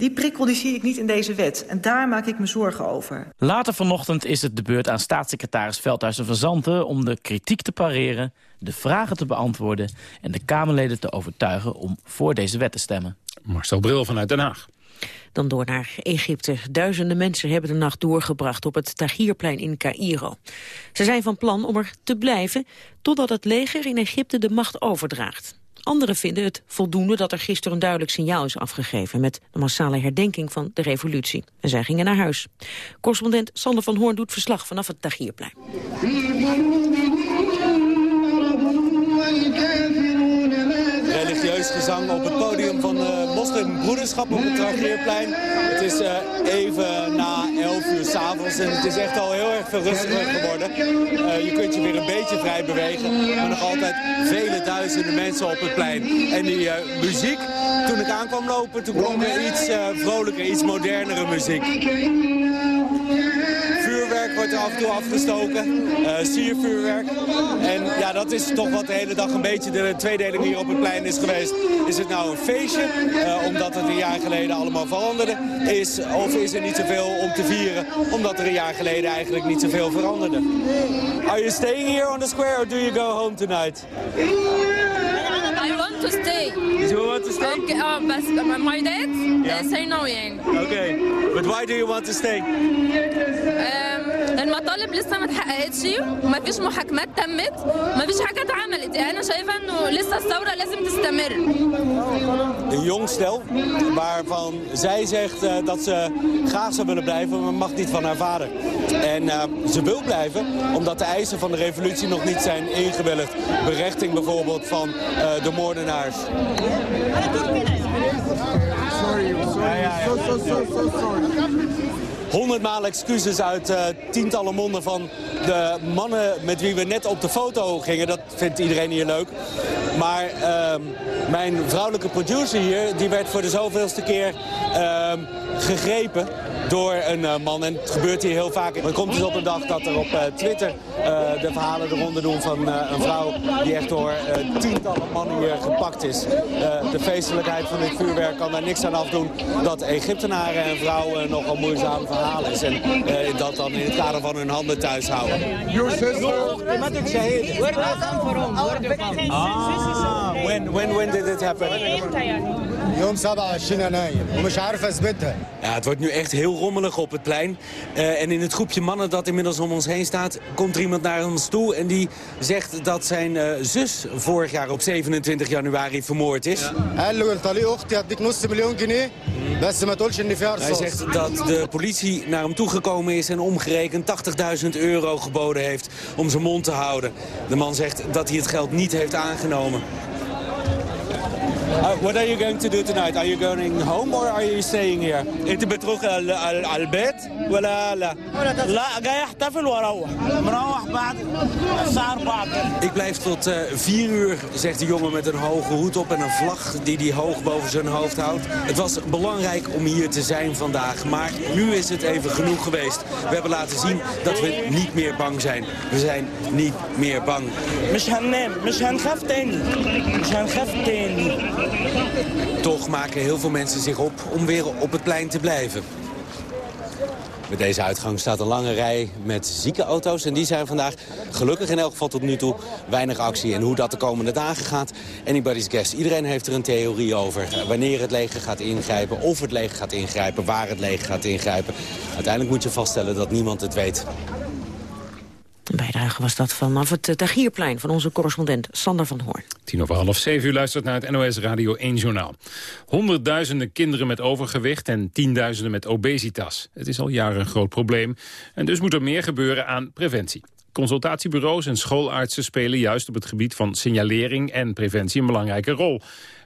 [SPEAKER 29] Die prikkel die zie ik niet in deze wet. En daar maak ik me zorgen over.
[SPEAKER 26] Later vanochtend is het de beurt aan staatssecretaris Veldhuizen van Zanten... om de kritiek te pareren, de vragen te beantwoorden... en de Kamerleden te overtuigen om voor deze wet te stemmen.
[SPEAKER 3] Marcel Bril vanuit Den Haag.
[SPEAKER 4] Dan door naar Egypte. Duizenden mensen hebben de nacht doorgebracht op het Tahrirplein in Cairo. Ze zijn van plan om er te blijven totdat het leger in Egypte de macht overdraagt. Anderen vinden het voldoende dat er gisteren een duidelijk signaal is afgegeven... met de massale herdenking van de revolutie. En zij gingen naar huis. Correspondent Sander van Hoorn doet verslag vanaf het Tahrirplein.
[SPEAKER 30] Religieus gezang op het podium van de moslimbroederschap op het Tahrirplein. Het is uh, even na 11 uur s'avonds en het is echt al heel erg veel rustiger geworden. Uh, je kunt je weer een beetje vrij bewegen, maar nog altijd vele duizenden mensen op het plein. En die uh, muziek, toen ik aankwam lopen, toen klonk er iets vrolijker, iets modernere muziek wordt er af en toe afgestoken. Eh, siervuurwerk. En ja, dat is toch wat de hele dag een beetje de tweedeling hier op het plein is geweest. Is het nou een feestje, uh, omdat het een jaar geleden allemaal veranderde? Is, of is er niet zoveel om te vieren, omdat er een jaar geleden eigenlijk niet zoveel veranderde? Are you staying here on the square or do you go home tonight?
[SPEAKER 31] I want to stay.
[SPEAKER 30] You want to stay?
[SPEAKER 31] Okay, oh, my dad
[SPEAKER 30] yeah.
[SPEAKER 31] is annoying.
[SPEAKER 30] Okay, but why do you want to stay?
[SPEAKER 31] Um, المطالب لسه ما اتحققتش ومفيش محاكمات تمت ومفيش حاجه اتعملت يعني انا شايفه انه لسه الثوره لازم تستمر
[SPEAKER 30] Een jong stel waarvan zij zegt eh, dat ze graag zou willen blijven, maar mag niet van haar vader. En eh, ze wil blijven omdat de eisen van de revolutie nog niet zijn ingewilligd. Berechting bijvoorbeeld van eh, de moordenaars.
[SPEAKER 32] Sorry, sorry. So, so, so, so sorry.
[SPEAKER 30] Honderdmaal excuses uit eh, tientallen monden van de mannen met wie we net op de foto gingen. Dat vindt iedereen hier leuk. Maar ehm, mijn vrouwelijke producer hier, die werd voor de zoveelste keer ehm, gegrepen door een eh, man. En het gebeurt hier heel vaak. Het komt dus op een dag dat er op eh, Twitter eh, de verhalen de ronde doen van een vrouw die echt door tientallen mannen hier gepakt is. de feestelijkheid van dit vuurwerk kan daar niks aan afdoen dat Egyptenaren en vrouwen nogal moeizaam verhaal is. En dat dan in het kader van hun handen thuis houden. Ah, when, when, did it happen? Ja, het wordt nu echt heel rommelig op het plein. Eh, en in het groepje mannen dat inmiddels om ons heen staat... komt er iemand naar ons toe en die zegt dat zijn eh, zus vorig jaar op 27 januari vermoord is. Hij zegt dat de politie naar hem toegekomen is en omgerekend 80.000 euro geboden heeft om zijn mond te houden. De man zegt dat hij het geld niet heeft aangenomen. Uh, what are you going to do tonight? Are you going home or are you staying here? انت بتروح على على البيت ولا لا؟
[SPEAKER 33] لا جاي احتفل واروح مروح بعد الساعه 4 كده
[SPEAKER 30] Ik blijf tot eh, vier uur, zegt de jongen met een hoge hoed op en een vlag die hij hoog boven zijn hoofd houdt. Het was belangrijk om hier te zijn vandaag, maar nu is het even genoeg geweest. We hebben laten zien dat we niet meer bang zijn. We zijn niet meer bang.
[SPEAKER 33] مش هننام مش هنخاف تاني مش هنخاف تاني
[SPEAKER 30] toch maken heel veel mensen zich op om weer op het plein te blijven. Bij deze uitgang staat een lange rij met zieke auto's. En die zijn vandaag, gelukkig in elk geval tot nu toe, weinig actie. En hoe dat de komende dagen gaat, anybody's guess. Iedereen heeft er een theorie over. Wanneer het leger gaat ingrijpen, of het leger gaat ingrijpen, waar het leger gaat ingrijpen. Uiteindelijk moet je vaststellen dat niemand het weet.
[SPEAKER 4] Een bijdrage was dat vanaf het eh, Tagierplein van onze correspondent Sander van Hoorn.
[SPEAKER 3] Tien over half zeven u luistert naar het NOS Radio 1 Journaal. Honderdduizenden kinderen met overgewicht en tienduizenden met obesitas. Het is al jaren een groot probleem en dus moet er meer gebeuren aan preventie. Consultatiebureaus en schoolartsen spelen juist op het gebied van signalering en preventie een belangrijke rol.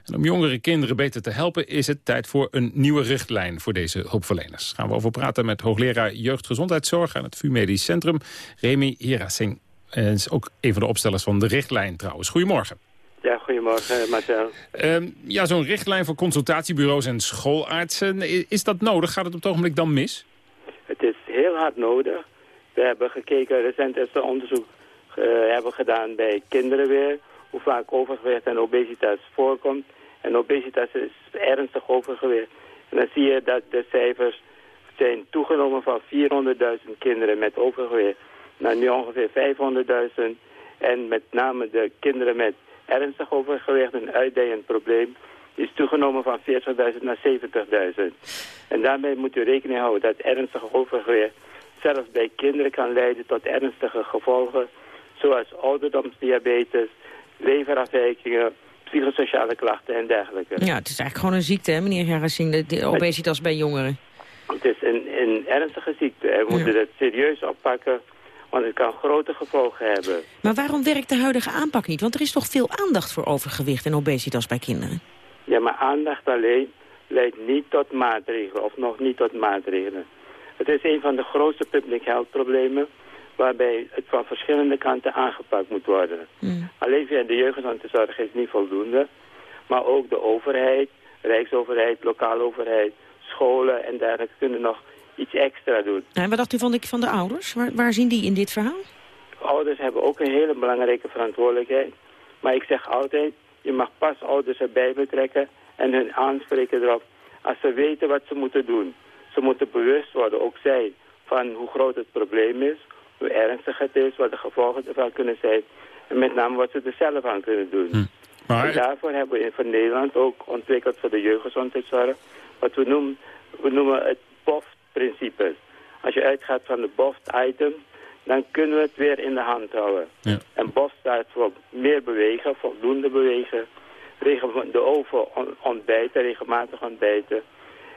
[SPEAKER 3] En om jongere kinderen beter te helpen is het tijd voor een nieuwe richtlijn voor deze hulpverleners. Daar gaan we over praten met hoogleraar jeugdgezondheidszorg aan het VU Medisch Centrum, Remy Hierasing. En is ook een van de opstellers van de richtlijn trouwens. Goedemorgen.
[SPEAKER 34] Ja, goedemorgen Marcel.
[SPEAKER 3] Ehm, ja, zo'n richtlijn voor consultatiebureaus en schoolartsen. Is dat nodig? Gaat het op het ogenblik dan mis?
[SPEAKER 34] Het is heel hard nodig. We hebben gekeken, recent is er onderzoek eh, hebben gedaan bij kinderen weer. Hoe vaak overgewicht en obesitas voorkomt. En obesitas is ernstig overgewicht. En dan zie je dat de cijfers zijn toegenomen van 400.000 kinderen met overgewicht naar nu ongeveer 500.000. En met name de kinderen met ernstig overgewicht, een uitdijend probleem, is toegenomen van 40.000 naar 70.000. En daarmee moet u rekening houden dat ernstig overgewicht zelfs bij kinderen kan leiden tot ernstige gevolgen, zoals ouderdomsdiabetes, leverafwijkingen, psychosociale klachten en dergelijke.
[SPEAKER 4] Ja, het is eigenlijk gewoon een ziekte, hè, meneer Harassing, de, de obesitas bij jongeren.
[SPEAKER 34] Het is een, een ernstige ziekte. We moeten het serieus oppakken, want het kan grote gevolgen hebben.
[SPEAKER 4] Maar waarom werkt de huidige aanpak niet? Want er is toch veel aandacht voor overgewicht en obesitas bij kinderen.
[SPEAKER 34] Ja, maar aandacht alleen leidt niet tot maatregelen, of nog niet tot maatregelen. Het is een van de grootste public health problemen waarbij het van verschillende kanten aangepakt moet worden. Alleen via de jeugdgezondheidszorg is niet voldoende, maar ook de overheid, rijksoverheid, lokale overheid, scholen en dergelijke kunnen nog iets extra doen.
[SPEAKER 4] En wat dacht u van de, van de ouders? Waar, waar zien die in dit verhaal?
[SPEAKER 34] Ouders hebben ook een hele belangrijke verantwoordelijkheid. Maar ik zeg altijd, je mag pas ouders erbij betrekken en hun aanspreken erop als ze weten wat ze moeten doen. Ze moeten bewust worden, ook zij, van hoe groot het probleem is, hoe ernstig het is, wat de gevolgen ervan kunnen zijn. En met name wat ze er zelf aan kunnen doen.
[SPEAKER 3] Hm. Maar...
[SPEAKER 34] En daarvoor hebben we in van Nederland ook ontwikkeld voor de jeugdgezondheidszorg wat we noemen, we noemen het BOFT-principe. Als je uitgaat van de BOFT-item, dan kunnen we het weer in de hand houden.
[SPEAKER 3] Ja.
[SPEAKER 34] En BOFT staat voor meer bewegen, voldoende bewegen, de over ontbijten, regelmatig ontbijten.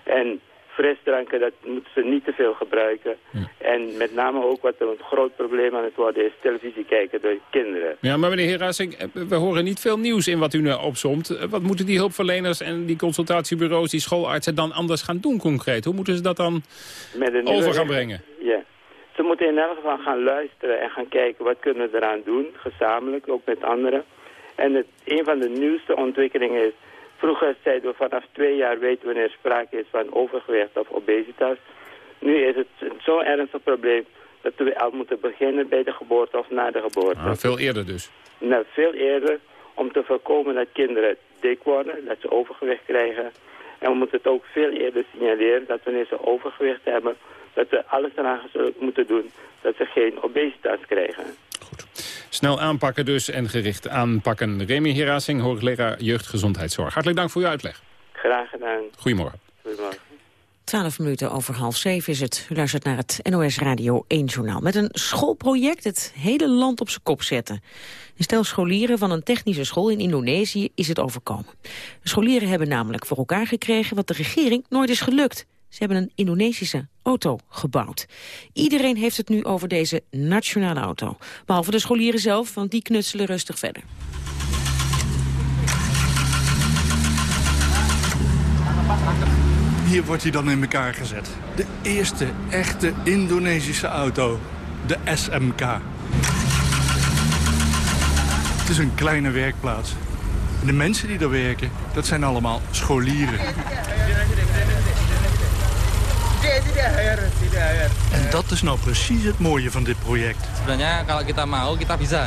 [SPEAKER 34] En frisdranken, dat moeten ze niet te veel gebruiken. En met name ook wat een groot probleem aan het worden is televisie kijken door kinderen.
[SPEAKER 3] Ja, maar meneer Herassing, eh, we horen niet veel nieuws in wat u nu opzomt. Eh, Wat moeten die hulpverleners en die consultatiebureaus, die schoolartsen dan anders gaan doen concreet? Hoe moeten ze dat dan
[SPEAKER 34] Met een nieuwe
[SPEAKER 3] over gaan brengen?
[SPEAKER 34] Ja. Ze moeten in elk geval gaan luisteren en gaan kijken wat kunnen we eraan doen, gezamenlijk, ook met anderen. En het, een van de nieuwste ontwikkelingen is, vroeger zeiden we vanaf twee jaar weten we wanneer er sprake is van overgewicht of obesitas. Nu is het zo'n ernstig probleem dat we al moeten beginnen bij de geboorte of na de geboorte.
[SPEAKER 3] Ah, veel eerder dus.
[SPEAKER 34] Nou, veel eerder om te voorkomen dat kinderen dik worden, dat ze overgewicht krijgen. En we moeten het ook veel eerder signaleren dat wanneer ze overgewicht hebben, dat we alles eraan moeten doen dat ze geen obesitas krijgen.
[SPEAKER 3] Snel aanpakken dus en gericht aanpakken. Remy Herassing, hoogleraar jeugdgezondheidszorg. Hartelijk dank voor uw uitleg.
[SPEAKER 34] Graag gedaan.
[SPEAKER 3] Goedemorgen.
[SPEAKER 34] Goedemorgen.
[SPEAKER 4] 12 minuten over half zeven is het. U luistert naar het NOS Radio 1 journaal. Met een schoolproject het hele land op zijn kop zetten. Een stel scholieren van een technische school in Indonesië is het overkomen. De scholieren hebben namelijk voor elkaar gekregen wat de regering nooit is gelukt. Ze hebben een Indonesische auto gebouwd. Iedereen heeft het nu over deze nationale auto. Behalve de scholieren zelf, want die knutselen rustig verder.
[SPEAKER 35] Hier wordt hij dan in elkaar gezet. De eerste echte Indonesische auto. De SMK. Het is een kleine werkplaats. De mensen die er werken, dat zijn allemaal scholieren. En dat is nou precies het mooie van dit project.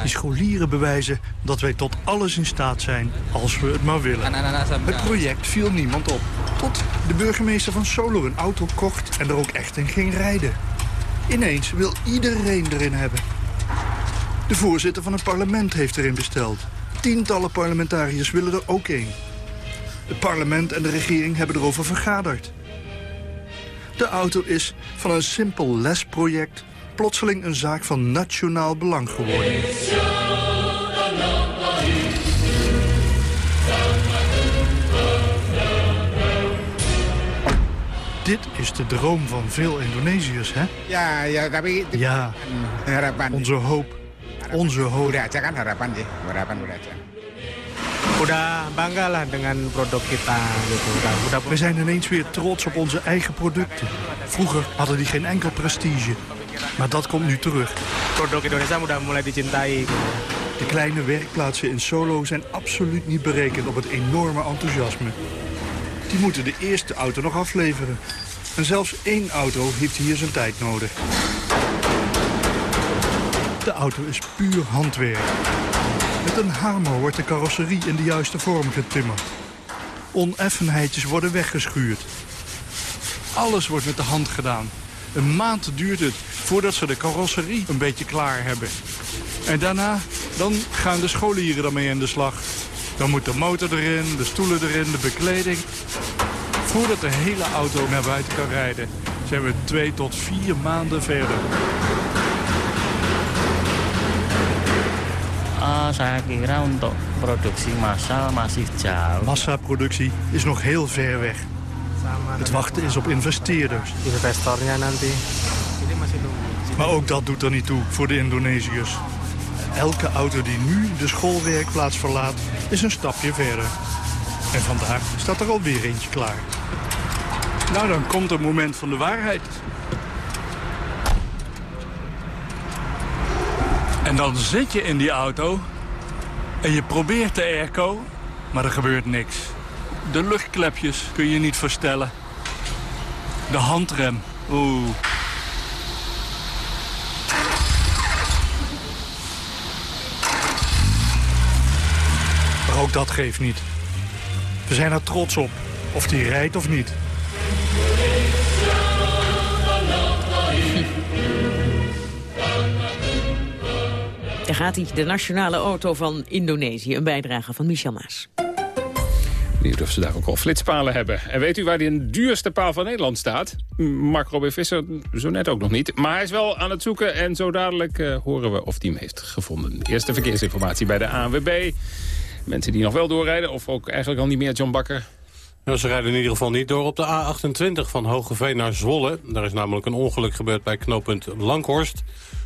[SPEAKER 35] Die scholieren bewijzen dat wij tot alles in staat zijn als we het maar willen. Het project viel niemand op. Tot de burgemeester van Solo een auto kocht en er ook echt in ging rijden. Ineens wil iedereen erin hebben. De voorzitter van het parlement heeft erin besteld. Tientallen parlementariërs willen er ook een. Het parlement en de regering hebben erover vergaderd. De auto is van een simpel lesproject plotseling een zaak van nationaal belang geworden. Dit is de droom van veel Indonesiërs, hè?
[SPEAKER 36] Ja, ja, tapi
[SPEAKER 35] Ja, onze hoop. Onze hoop.
[SPEAKER 36] Udah bangga lah dengan produk kita gitu. Udah, udah
[SPEAKER 35] We zijn ineens weer trots op onze eigen producten. Vroeger hadden die geen enkel prestige. Maar dat komt nu terug.
[SPEAKER 36] produk Indonesia udah mulai dicintai.
[SPEAKER 35] De kleine werkplaatsen in Solo zijn absoluut niet berekend op het enorme enthousiasme. Die moeten de eerste auto nog afleveren. En zelfs één auto heeft hier zijn tijd nodig. De auto is puur handwerk. Met een hamer wordt de carrosserie in de juiste vorm getimmerd. Oneffenheidjes worden weggeschuurd. Alles wordt met de hand gedaan. Een maand duurt het voordat ze de carrosserie een beetje klaar hebben. En daarna dan gaan de scholieren ermee in de slag. Dan moet de motor erin, de stoelen erin, de bekleding. Voordat de hele auto naar buiten kan rijden, zijn we twee tot vier maanden verder.
[SPEAKER 37] Saya kira untuk produksi massal masih jauh.
[SPEAKER 35] Massaproductie is nog heel ver weg. Het wachten is op investeerders.
[SPEAKER 36] Investornya nanti.
[SPEAKER 35] Maar ook dat doet er niet toe voor de Indonesiërs. Elke auto die nu de schoolwerkplaats verlaat, is een stapje verder. En vandaag staat er alweer eentje klaar. Nou, dan komt het moment van de waarheid. En dan zit je in die auto en je probeert de airco, maar er gebeurt niks. De luchtklepjes kun je niet verstellen. De handrem Oeh. Maar ook dat geeft niet. We zijn er trots op, of die rijdt of niet.
[SPEAKER 4] Gaat hij, de nationale auto van Indonesië. Een bijdrage van Michel Maas.
[SPEAKER 3] Benieuwd of ze daar ook al flitspalen hebben. En weet u waar de duurste paal van Nederland staat? Mark Robin Visser zo net ook nog niet. Maar hij is wel aan het zoeken en zo dadelijk uh, horen we of hij hem heeft gevonden. Eerste verkeersinformatie bij de ANWB. Mensen die nog wel doorrijden of ook eigenlijk al niet meer John Bakker.
[SPEAKER 25] Nou, ze rijden in ieder geval niet door op de A28 van Hogeveen naar Zwolle. Daar is namelijk een ongeluk gebeurd bij knooppunt Langhorst.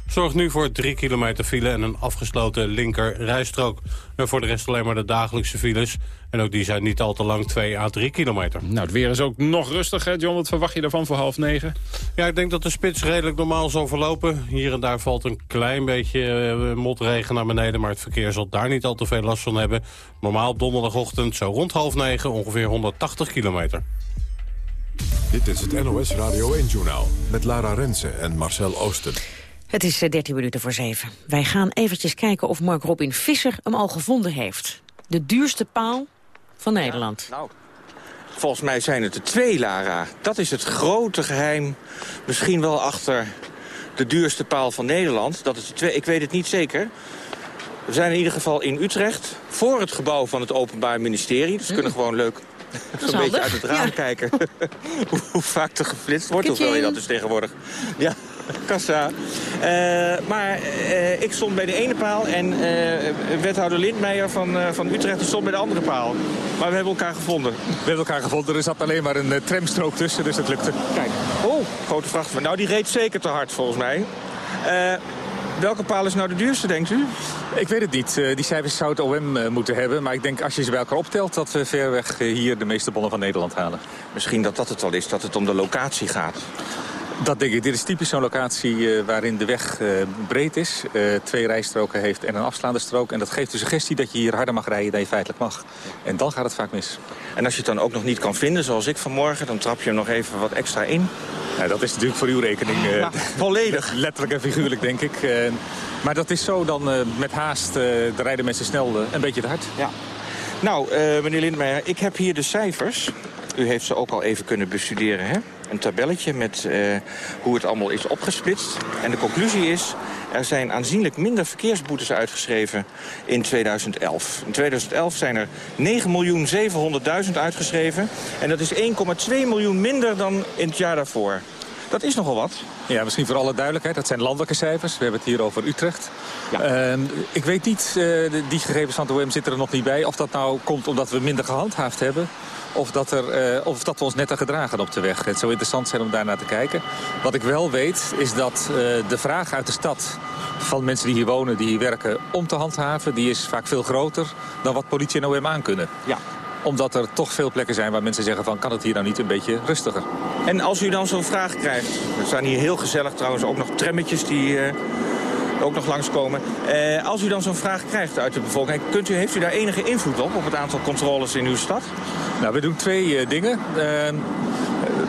[SPEAKER 25] Zorgt nu voor 3 kilometer file en een afgesloten linker rijstrook. En voor de rest alleen maar de dagelijkse files. En ook die zijn niet al te lang 2 à 3 kilometer.
[SPEAKER 3] Nou, het weer is ook nog rustig, hè John? Wat verwacht je daarvan voor half negen?
[SPEAKER 25] Ja, ik denk dat de spits redelijk normaal zal verlopen. Hier en daar valt een klein beetje uh, motregen naar beneden... maar het verkeer zal daar niet al te veel last van hebben. Normaal op donderdagochtend zo rond half negen ongeveer 180 kilometer.
[SPEAKER 2] Dit is het NOS Radio 1-journaal met Lara Rensen en Marcel Oosten.
[SPEAKER 4] Het is 13 minuten voor 7. Wij gaan eventjes kijken of Mark Robin Visser hem al gevonden heeft. De duurste paal van Nederland.
[SPEAKER 38] Ja, nou, volgens mij zijn het er twee, Lara. Dat is het grote geheim, misschien wel achter de duurste paal van Nederland. Dat is twee, ik weet het niet zeker. We zijn in ieder geval in Utrecht, voor het gebouw van het Openbaar Ministerie. Dus we kunnen gewoon leuk zo'n beetje uit het raam ja. kijken hoe, hoe, vaak er geflitst wordt. Wil je dat dus tegenwoordig? Ja, kassa. Uh, maar uh, ik stond bij de ene paal en uh, wethouder Lindmeijer van, van Utrecht stond bij de andere paal. Maar we hebben elkaar gevonden.
[SPEAKER 39] We hebben elkaar gevonden. Er zat alleen maar een tramstrook tussen, dus het lukte.
[SPEAKER 38] Kijk, oh, grote vrachtwagen. Nou, die reed zeker te hard volgens mij. Welke paal is nou de duurste, denkt u?
[SPEAKER 39] Ik weet het niet. Uh, die cijfers zou het OM uh, moeten hebben. Maar ik denk als je ze bij elkaar optelt... dat we verweg uh, hier de meeste bonnen van Nederland halen.
[SPEAKER 38] Misschien dat dat het al is, dat het om de locatie gaat.
[SPEAKER 39] Dat denk ik. Dit is typisch zo'n locatie uh, waarin de weg uh, breed is. Uh, twee rijstroken heeft en een afslaande strook. En dat geeft de suggestie dat je hier harder mag rijden dan je feitelijk mag. En dan gaat het vaak mis.
[SPEAKER 38] En als je het dan ook nog niet kan vinden, zoals ik vanmorgen... dan trap je hem nog even wat extra in.
[SPEAKER 39] Ja, dat is natuurlijk voor uw rekening.
[SPEAKER 38] Ja, volledig.
[SPEAKER 39] Letterlijk en figuurlijk, denk ik. maar dat is zo dan met haast. de rijden mensen snel een beetje te hard.
[SPEAKER 38] Ja. Nou, meneer Lindmeijer, ik heb hier de cijfers. U heeft ze ook al even kunnen bestuderen, hè? Een tabelletje met uh, hoe het allemaal is opgesplitst. En de conclusie is, er zijn aanzienlijk minder verkeersboetes uitgeschreven in 2011. In 2011 zijn er 9.700.000 uitgeschreven. En dat is 1,2 miljoen minder dan in het jaar daarvoor. Dat is nogal wat.
[SPEAKER 39] Ja, misschien voor alle duidelijkheid. Dat zijn landelijke cijfers. We hebben het hier over Utrecht. Ja. Uh, ik weet niet, uh, die gegevens van het OM zitten er nog niet bij. Of dat nou komt omdat we minder gehandhaafd hebben. Of dat, er, uh, of dat we ons netter gedragen op de weg. Het zou interessant zijn om daarnaar te kijken. Wat ik wel weet is dat de vraag uit de stad van mensen die hier wonen, die hier werken, om te handhaven, die is vaak veel groter dan wat politie en OM aan kunnen.
[SPEAKER 38] Ja
[SPEAKER 39] omdat er toch veel plekken zijn waar mensen zeggen van... kan het hier nou niet een beetje rustiger?
[SPEAKER 38] En als u dan zo'n vraag krijgt... er staan hier heel gezellig trouwens ook nog trammetjes die... Uh, ook nog langskomen. Uh, als u dan zo'n vraag krijgt uit de bevolking... Kunt u, heeft u daar enige invloed op, op het aantal controles in uw stad?
[SPEAKER 39] Nou, we doen twee uh, dingen.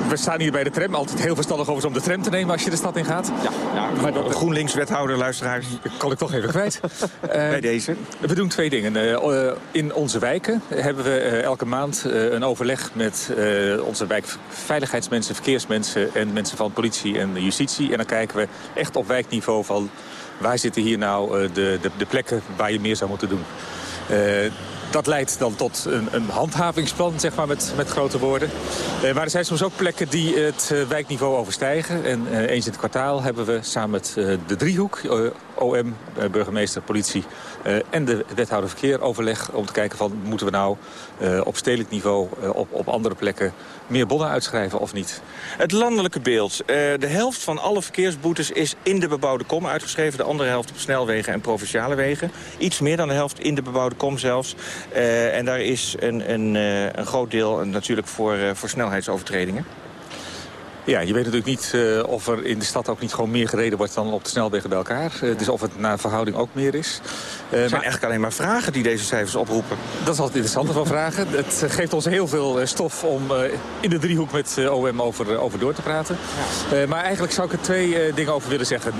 [SPEAKER 39] We staan hier bij de tram. Altijd heel verstandig over om de tram te nemen als je de stad in gaat.
[SPEAKER 38] Ja, ja maar dat... GroenLinks-wethouder, luisteraars.
[SPEAKER 39] Kan ik toch even kwijt.
[SPEAKER 38] bij deze.
[SPEAKER 39] We doen twee dingen. in onze wijken hebben we elke maand een overleg met onze wijkveiligheidsmensen, verkeersmensen... en mensen van politie en justitie. En dan kijken we echt op wijkniveau van waar zitten hier nou uh, de, de, de, plekken waar je meer zou moeten doen. Uh, dat leidt dan tot een, een, handhavingsplan, zeg maar, met, met grote woorden. Uh, maar er zijn soms ook plekken die het wijkniveau overstijgen. En eens in het kwartaal hebben we samen met de driehoek... OM, burgemeester, politie en de wethouder verkeer overleg... om te kijken van, moeten we nou op stedelijk niveau op, op andere plekken meer bonnen uitschrijven of niet?
[SPEAKER 38] Het landelijke beeld. Uh, de helft van alle verkeersboetes is in de bebouwde kom uitgeschreven. De andere helft op snelwegen en provinciale wegen. Iets meer dan de helft in de bebouwde kom zelfs. Uh, en daar is een, een, uh, een, groot deel natuurlijk voor, voor snelheidsovertredingen.
[SPEAKER 39] Ja, je weet natuurlijk niet uh, of er in de stad ook niet gewoon meer gereden wordt dan op de snelwegen bij elkaar. Uh, dus of het naar verhouding ook meer is.
[SPEAKER 38] Uh, het zijn maar, eigenlijk alleen maar vragen die deze cijfers oproepen.
[SPEAKER 39] Dat is altijd interessant van vragen. Het geeft ons heel veel stof om in de driehoek met OM over, over door te praten. Ja. maar eigenlijk zou ik er twee dingen over willen zeggen.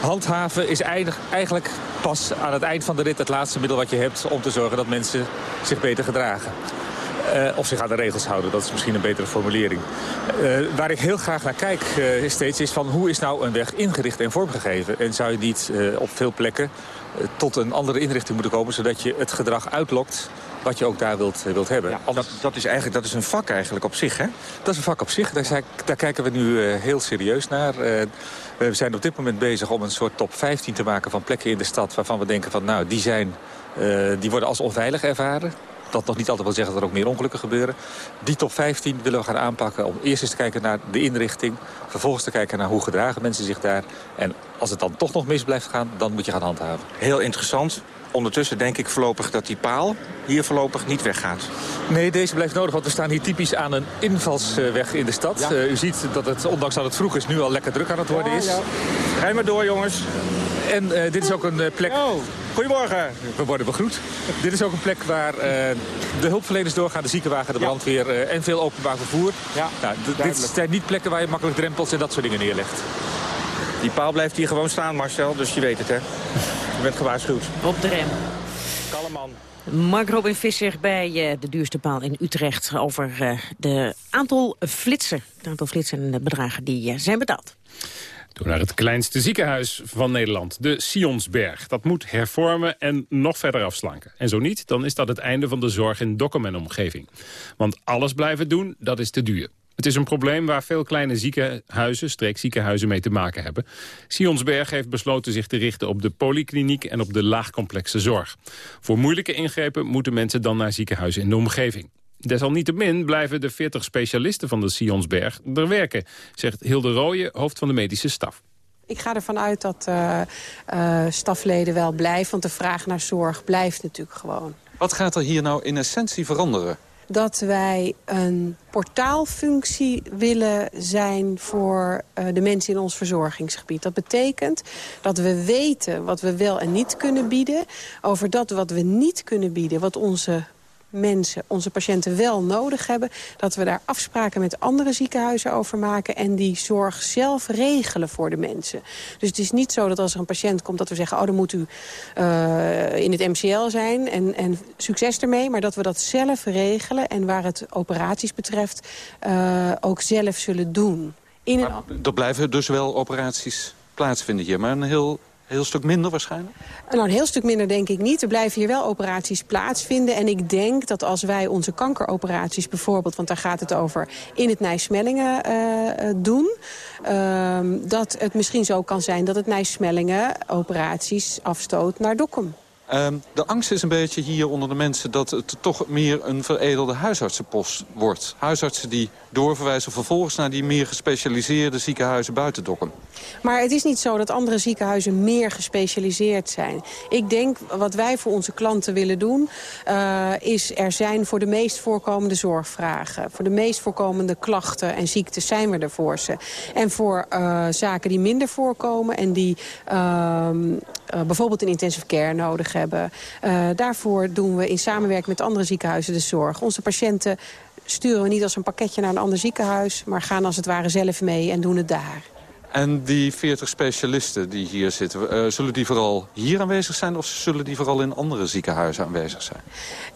[SPEAKER 39] handhaven is eigenlijk pas aan het eind van de rit het laatste middel wat je hebt... om te zorgen dat mensen zich beter gedragen. Uh, of zich aan de regels houden, dat is misschien een betere formulering. Uh, waar ik heel graag naar kijk uh, steeds is van hoe is nou een weg ingericht en vormgegeven. En zou je niet op veel plekken tot een andere inrichting moeten komen... zodat je het gedrag uitlokt wat je ook daar wilt, wilt hebben. Ja,
[SPEAKER 38] dat, dat, is eigenlijk, dat is een vak eigenlijk op zich, hè?
[SPEAKER 39] Dat is een vak op zich. Daar, daar kijken we nu heel serieus naar. we zijn op dit moment bezig om een soort top 15 te maken van plekken in de stad... waarvan we denken van, nou, die, zijn, die worden als onveilig ervaren dat nog niet altijd wil zeggen dat er ook meer ongelukken gebeuren. Die top 15 willen we gaan aanpakken om eerst eens te kijken naar de inrichting. Vervolgens te kijken naar hoe gedragen mensen zich daar. En als het dan toch nog mis blijft gaan, dan moet je gaan handhaven.
[SPEAKER 38] Heel interessant. Ondertussen denk ik voorlopig dat die paal hier voorlopig niet weggaat.
[SPEAKER 39] Nee, deze blijft nodig, want we staan hier typisch aan een invalsweg in de stad. Ja. Uh, u ziet dat het, ondanks dat het vroeg is, nu al lekker druk aan het worden is. Ja,
[SPEAKER 38] Ga maar door, jongens.
[SPEAKER 39] En uh, dit is ook een uh, plek...
[SPEAKER 38] Oh. Goedemorgen.
[SPEAKER 39] We worden begroet. Dit is ook een plek waar uh, de hulpverleners doorgaan, de ziekenwagen, de brandweer uh, en veel openbaar vervoer. Ja, nou, dit zijn niet plekken waar je makkelijk drempels en dat soort dingen neerlegt.
[SPEAKER 38] Die paal blijft hier gewoon staan, Marcel, dus je weet het, hè? Gewaarschuwd.
[SPEAKER 4] Op de rem.
[SPEAKER 38] Kalm man.
[SPEAKER 4] Mark Robin Visser bij uh, de duurste paal in Utrecht... over uh, de aantal flitsen, het aantal flitsen en de bedragen die uh, zijn betaald.
[SPEAKER 3] Door naar het kleinste ziekenhuis van Nederland, de Sionsberg. Dat moet hervormen en nog verder afslanken. En zo niet, dan is dat het einde van de zorg in Dokkum en omgeving. Want alles blijven doen, dat is te duur. Het is een probleem waar veel kleine ziekenhuizen, streekziekenhuizen mee te maken hebben. Sionsberg heeft besloten zich te richten op de polykliniek en op de laagcomplexe zorg. Voor moeilijke ingrepen moeten mensen dan naar ziekenhuizen in de omgeving. Desalniettemin blijven de 40 specialisten van de Sionsberg er werken, zegt Hilde Rooyen, hoofd van de medische staf.
[SPEAKER 40] Ik ga ervan uit dat uh, uh, stafleden wel blijven, want de vraag naar zorg blijft natuurlijk gewoon.
[SPEAKER 41] Wat gaat er hier nou in essentie veranderen?
[SPEAKER 40] Dat wij een portaalfunctie willen zijn voor uh, de mensen in ons verzorgingsgebied. Dat betekent dat we weten wat we wel en niet kunnen bieden. Over dat wat we niet kunnen bieden, wat onze mensen, onze patiënten wel nodig hebben... dat we daar afspraken met andere ziekenhuizen over maken... en die zorg zelf regelen voor de mensen. Dus het is niet zo dat als er een patiënt komt dat we zeggen... oh, dan moet u uh, in het MCL zijn en, en succes ermee... maar dat we dat zelf regelen en waar het operaties betreft... Uh, ook zelf zullen doen.
[SPEAKER 41] In. Er blijven dus wel operaties plaatsvinden hier, maar een heel heel stuk minder waarschijnlijk?
[SPEAKER 40] Nou, een heel stuk minder denk ik niet. Er blijven hier wel operaties plaatsvinden. En ik denk dat als wij onze kankeroperaties bijvoorbeeld... want daar gaat het over, in het Nijsmellingen uh, doen... Uh, dat het misschien zo kan zijn dat het Nijsmellingen operaties afstoot naar Dokkum.
[SPEAKER 41] Um, de angst is een beetje hier onder de mensen dat het toch meer een veredelde huisartsenpost wordt. Huisartsen die doorverwijzen vervolgens naar die meer gespecialiseerde ziekenhuizen buiten Dokkum.
[SPEAKER 40] Maar het is niet zo dat andere ziekenhuizen meer gespecialiseerd zijn. Ik denk wat wij voor onze klanten willen doen... Uh, is er zijn voor de meest voorkomende zorgvragen. Voor de meest voorkomende klachten en ziektes zijn we er voor ze. En voor uh, zaken die minder voorkomen en die uh, bijvoorbeeld een intensive care nodig hebben. Daarvoor doen we in samenwerking met andere ziekenhuizen de zorg. Onze patiënten sturen we niet als een pakketje naar een ander ziekenhuis... maar gaan als het ware zelf mee en doen het daar.
[SPEAKER 41] En die 40 specialisten die hier zitten, uh, zullen die vooral hier aanwezig zijn... of zullen die vooral in andere ziekenhuizen aanwezig zijn?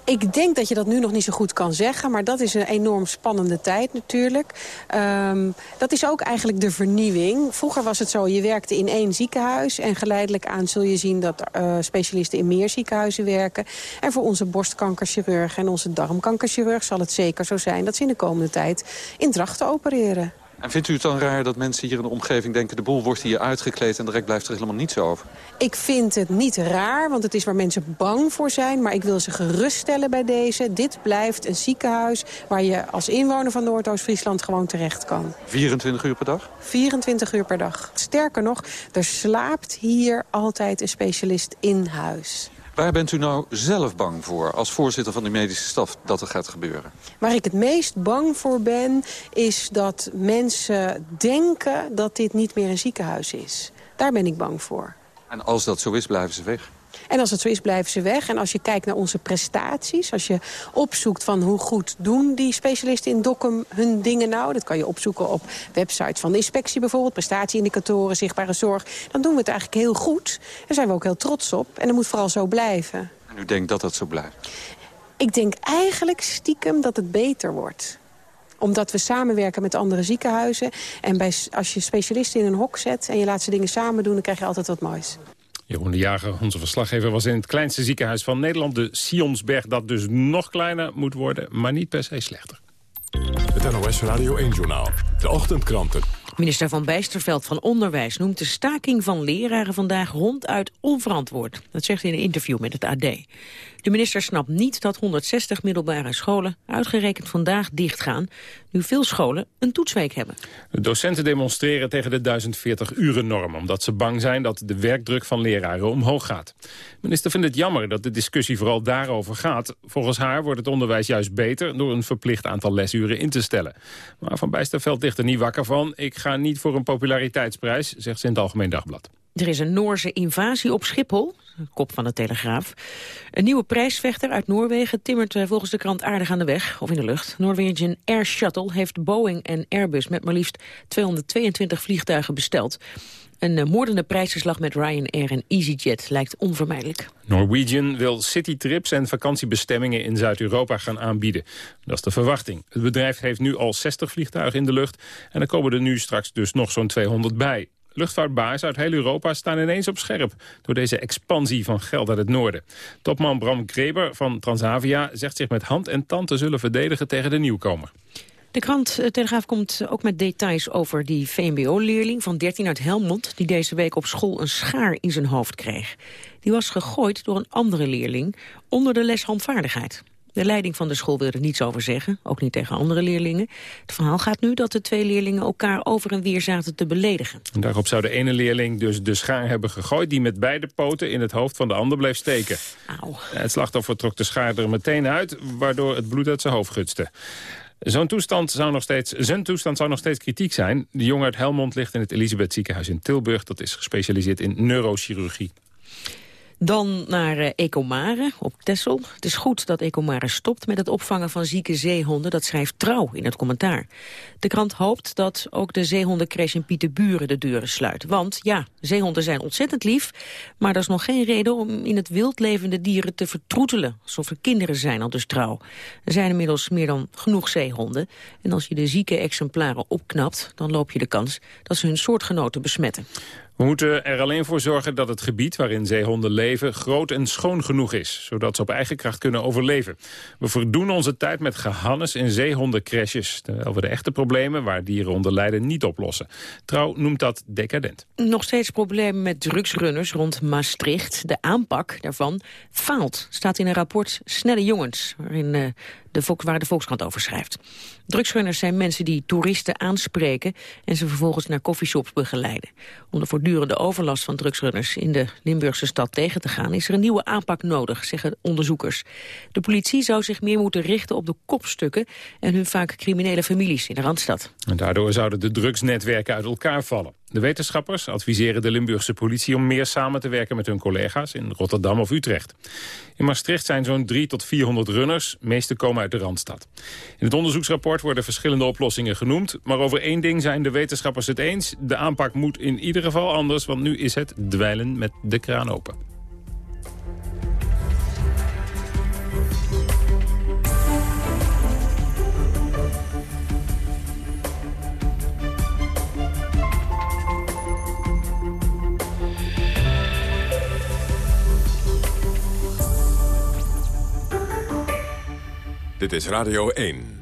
[SPEAKER 40] Ik denk dat je dat nu nog niet zo goed kan zeggen... maar dat is een enorm spannende tijd natuurlijk. Um, dat is ook eigenlijk de vernieuwing. Vroeger was het zo, je werkte in één ziekenhuis... en geleidelijk aan zul je zien dat uh, specialisten in meer ziekenhuizen werken. En voor onze borstkankerchirurg en onze darmkankerchirurg zal het zeker zo zijn... dat ze in de komende tijd in Drachten opereren.
[SPEAKER 41] En vindt u het dan raar dat mensen hier in de omgeving denken... de boel wordt hier uitgekleed en direct blijft er helemaal niets over?
[SPEAKER 40] Ik vind het niet raar, want het is waar mensen bang voor zijn. Maar ik wil ze geruststellen bij deze. Dit blijft een ziekenhuis waar je als inwoner van Noordoost-Friesland gewoon terecht kan.
[SPEAKER 41] 24 uur per dag?
[SPEAKER 40] 24 uur per dag. Sterker nog, er slaapt hier altijd een specialist in huis.
[SPEAKER 41] Waar bent u nou zelf bang voor als voorzitter van de medische staf dat er gaat gebeuren?
[SPEAKER 40] Waar ik het meest bang voor ben, is dat mensen denken dat dit niet meer een ziekenhuis is. Daar ben ik bang voor.
[SPEAKER 41] En als dat zo is, blijven ze weg?
[SPEAKER 40] En als het zo is, blijven ze weg. En als je kijkt naar onze prestaties, als je opzoekt van hoe goed doen die specialisten in Dokkum hun dingen nou. Dat kan je opzoeken op websites van de inspectie bijvoorbeeld, prestatieindicatoren, zichtbare zorg. Dan doen we het eigenlijk heel goed. Daar zijn we ook heel trots op. En dat moet vooral zo blijven.
[SPEAKER 41] En u denkt dat dat zo blijft?
[SPEAKER 40] Ik denk eigenlijk stiekem dat het beter wordt omdat we samenwerken met andere ziekenhuizen. En bij, als je specialisten in een hok zet en je laat ze dingen samen doen... dan krijg je altijd wat moois.
[SPEAKER 3] Jeroen de Jager, onze verslaggever, was in het kleinste ziekenhuis van Nederland... de Sionsberg, dat dus nog kleiner moet worden, maar niet per se slechter.
[SPEAKER 2] Het NOS Radio 1-journaal. De ochtendkranten.
[SPEAKER 4] Minister Van Bijsterveld van Onderwijs noemt de staking van leraren vandaag ronduit onverantwoord. Dat zegt hij in een interview met het AD. De minister snapt niet dat 160 middelbare scholen uitgerekend vandaag dichtgaan, nu veel scholen een toetsweek hebben.
[SPEAKER 3] De docenten demonstreren tegen de 1040-uren-norm... omdat ze bang zijn dat de werkdruk van leraren omhoog gaat. minister vindt het jammer dat de discussie vooral daarover gaat. Volgens haar wordt het onderwijs juist beter... door een verplicht aantal lesuren in te stellen. Maar Van Bijsterveld ligt er niet wakker van. Ik ga niet voor een populariteitsprijs, zegt ze in het Algemeen Dagblad.
[SPEAKER 4] Er is een Noorse invasie op Schiphol, kop van de Telegraaf. Een nieuwe prijsvechter uit Noorwegen timmert eh, volgens de krant aardig aan de weg, of in de lucht. Norwegian Air Shuttle heeft Boeing en Airbus met maar liefst 222 vliegtuigen besteld. Een eh, moordende prijsverslag met Ryanair en EasyJet lijkt onvermijdelijk.
[SPEAKER 3] Norwegian wil citytrips en vakantiebestemmingen in Zuid-Europa gaan aanbieden. Dat is de verwachting. Het bedrijf heeft nu al 60 vliegtuigen in de lucht en er komen er nu straks dus nog zo'n 200 bij. Luchtvaartbaars uit heel Europa staan ineens op scherp... door deze expansie van geld uit het noorden. Topman Bram Kreber van Transavia zegt zich met hand en tand te zullen verdedigen tegen de nieuwkomer.
[SPEAKER 4] De krant eh, Telegraaf komt ook met details over die VMBO-leerling van 13 uit Helmond... die deze week op school een schaar in zijn hoofd kreeg. Die was gegooid door een andere leerling onder de les handvaardigheid. De leiding van de school wil er niets over zeggen, ook niet tegen andere leerlingen. Het verhaal gaat nu dat de twee leerlingen elkaar over en weer zaten te beledigen.
[SPEAKER 3] En daarop zou de ene leerling dus de schaar hebben gegooid... die met beide poten in het hoofd van de ander bleef steken.
[SPEAKER 4] Auw.
[SPEAKER 3] Het slachtoffer trok de schaar er meteen uit, waardoor het bloed uit zijn hoofd gutste. Zo'n toestand zou nog steeds, zijn toestand zou nog steeds kritiek zijn. De jongen uit Helmond ligt in het Elisabeth ziekenhuis in Tilburg. Dat is gespecialiseerd in neurochirurgie.
[SPEAKER 4] Dan naar uh, Ecomare op Texel. Het is goed dat Ecomare stopt met het opvangen van zieke zeehonden. Dat schrijft Trouw in het commentaar. De krant hoopt dat ook de zeehondencrash in Pieterburen de deuren sluit. Want ja, zeehonden zijn ontzettend lief... maar dat is nog geen reden om in het wild levende dieren te vertroetelen. Alsof er kinderen zijn, al dus Trouw. Er zijn inmiddels meer dan genoeg zeehonden. En als je de zieke exemplaren opknapt... dan loop je de kans dat ze hun soortgenoten besmetten.
[SPEAKER 3] We moeten er alleen voor zorgen dat het gebied waarin zeehonden leven groot en schoon genoeg is, zodat ze op eigen kracht kunnen overleven. We verdoen onze tijd met gehannes en zeehondencrashes, terwijl we de echte problemen waar dieren onder lijden niet oplossen. Trouw noemt dat decadent.
[SPEAKER 4] Nog steeds problemen met drugsrunners rond Maastricht. De aanpak daarvan faalt, staat in een rapport Snelle Jongens, waarin de, waar de Volkskrant over schrijft. Drugsrunners zijn mensen die toeristen aanspreken en ze vervolgens naar coffeeshops begeleiden. Om de voortdurende overlast van drugsrunners in de Limburgse stad tegen te gaan is er een nieuwe aanpak nodig, zeggen onderzoekers. De politie zou zich meer moeten richten op de kopstukken en hun vaak criminele families in de Randstad.
[SPEAKER 3] En daardoor zouden de drugsnetwerken uit elkaar vallen. De wetenschappers adviseren de Limburgse politie om meer samen te werken met hun collega's in Rotterdam of Utrecht. In Maastricht zijn zo'n 3 tot 400 runners, meeste komen uit de Randstad. In het onderzoeksrapport worden verschillende oplossingen genoemd, maar over één ding zijn de wetenschappers het eens. De aanpak moet in ieder geval anders, want nu is het dweilen met de kraan open.
[SPEAKER 2] Dit is Radio 1.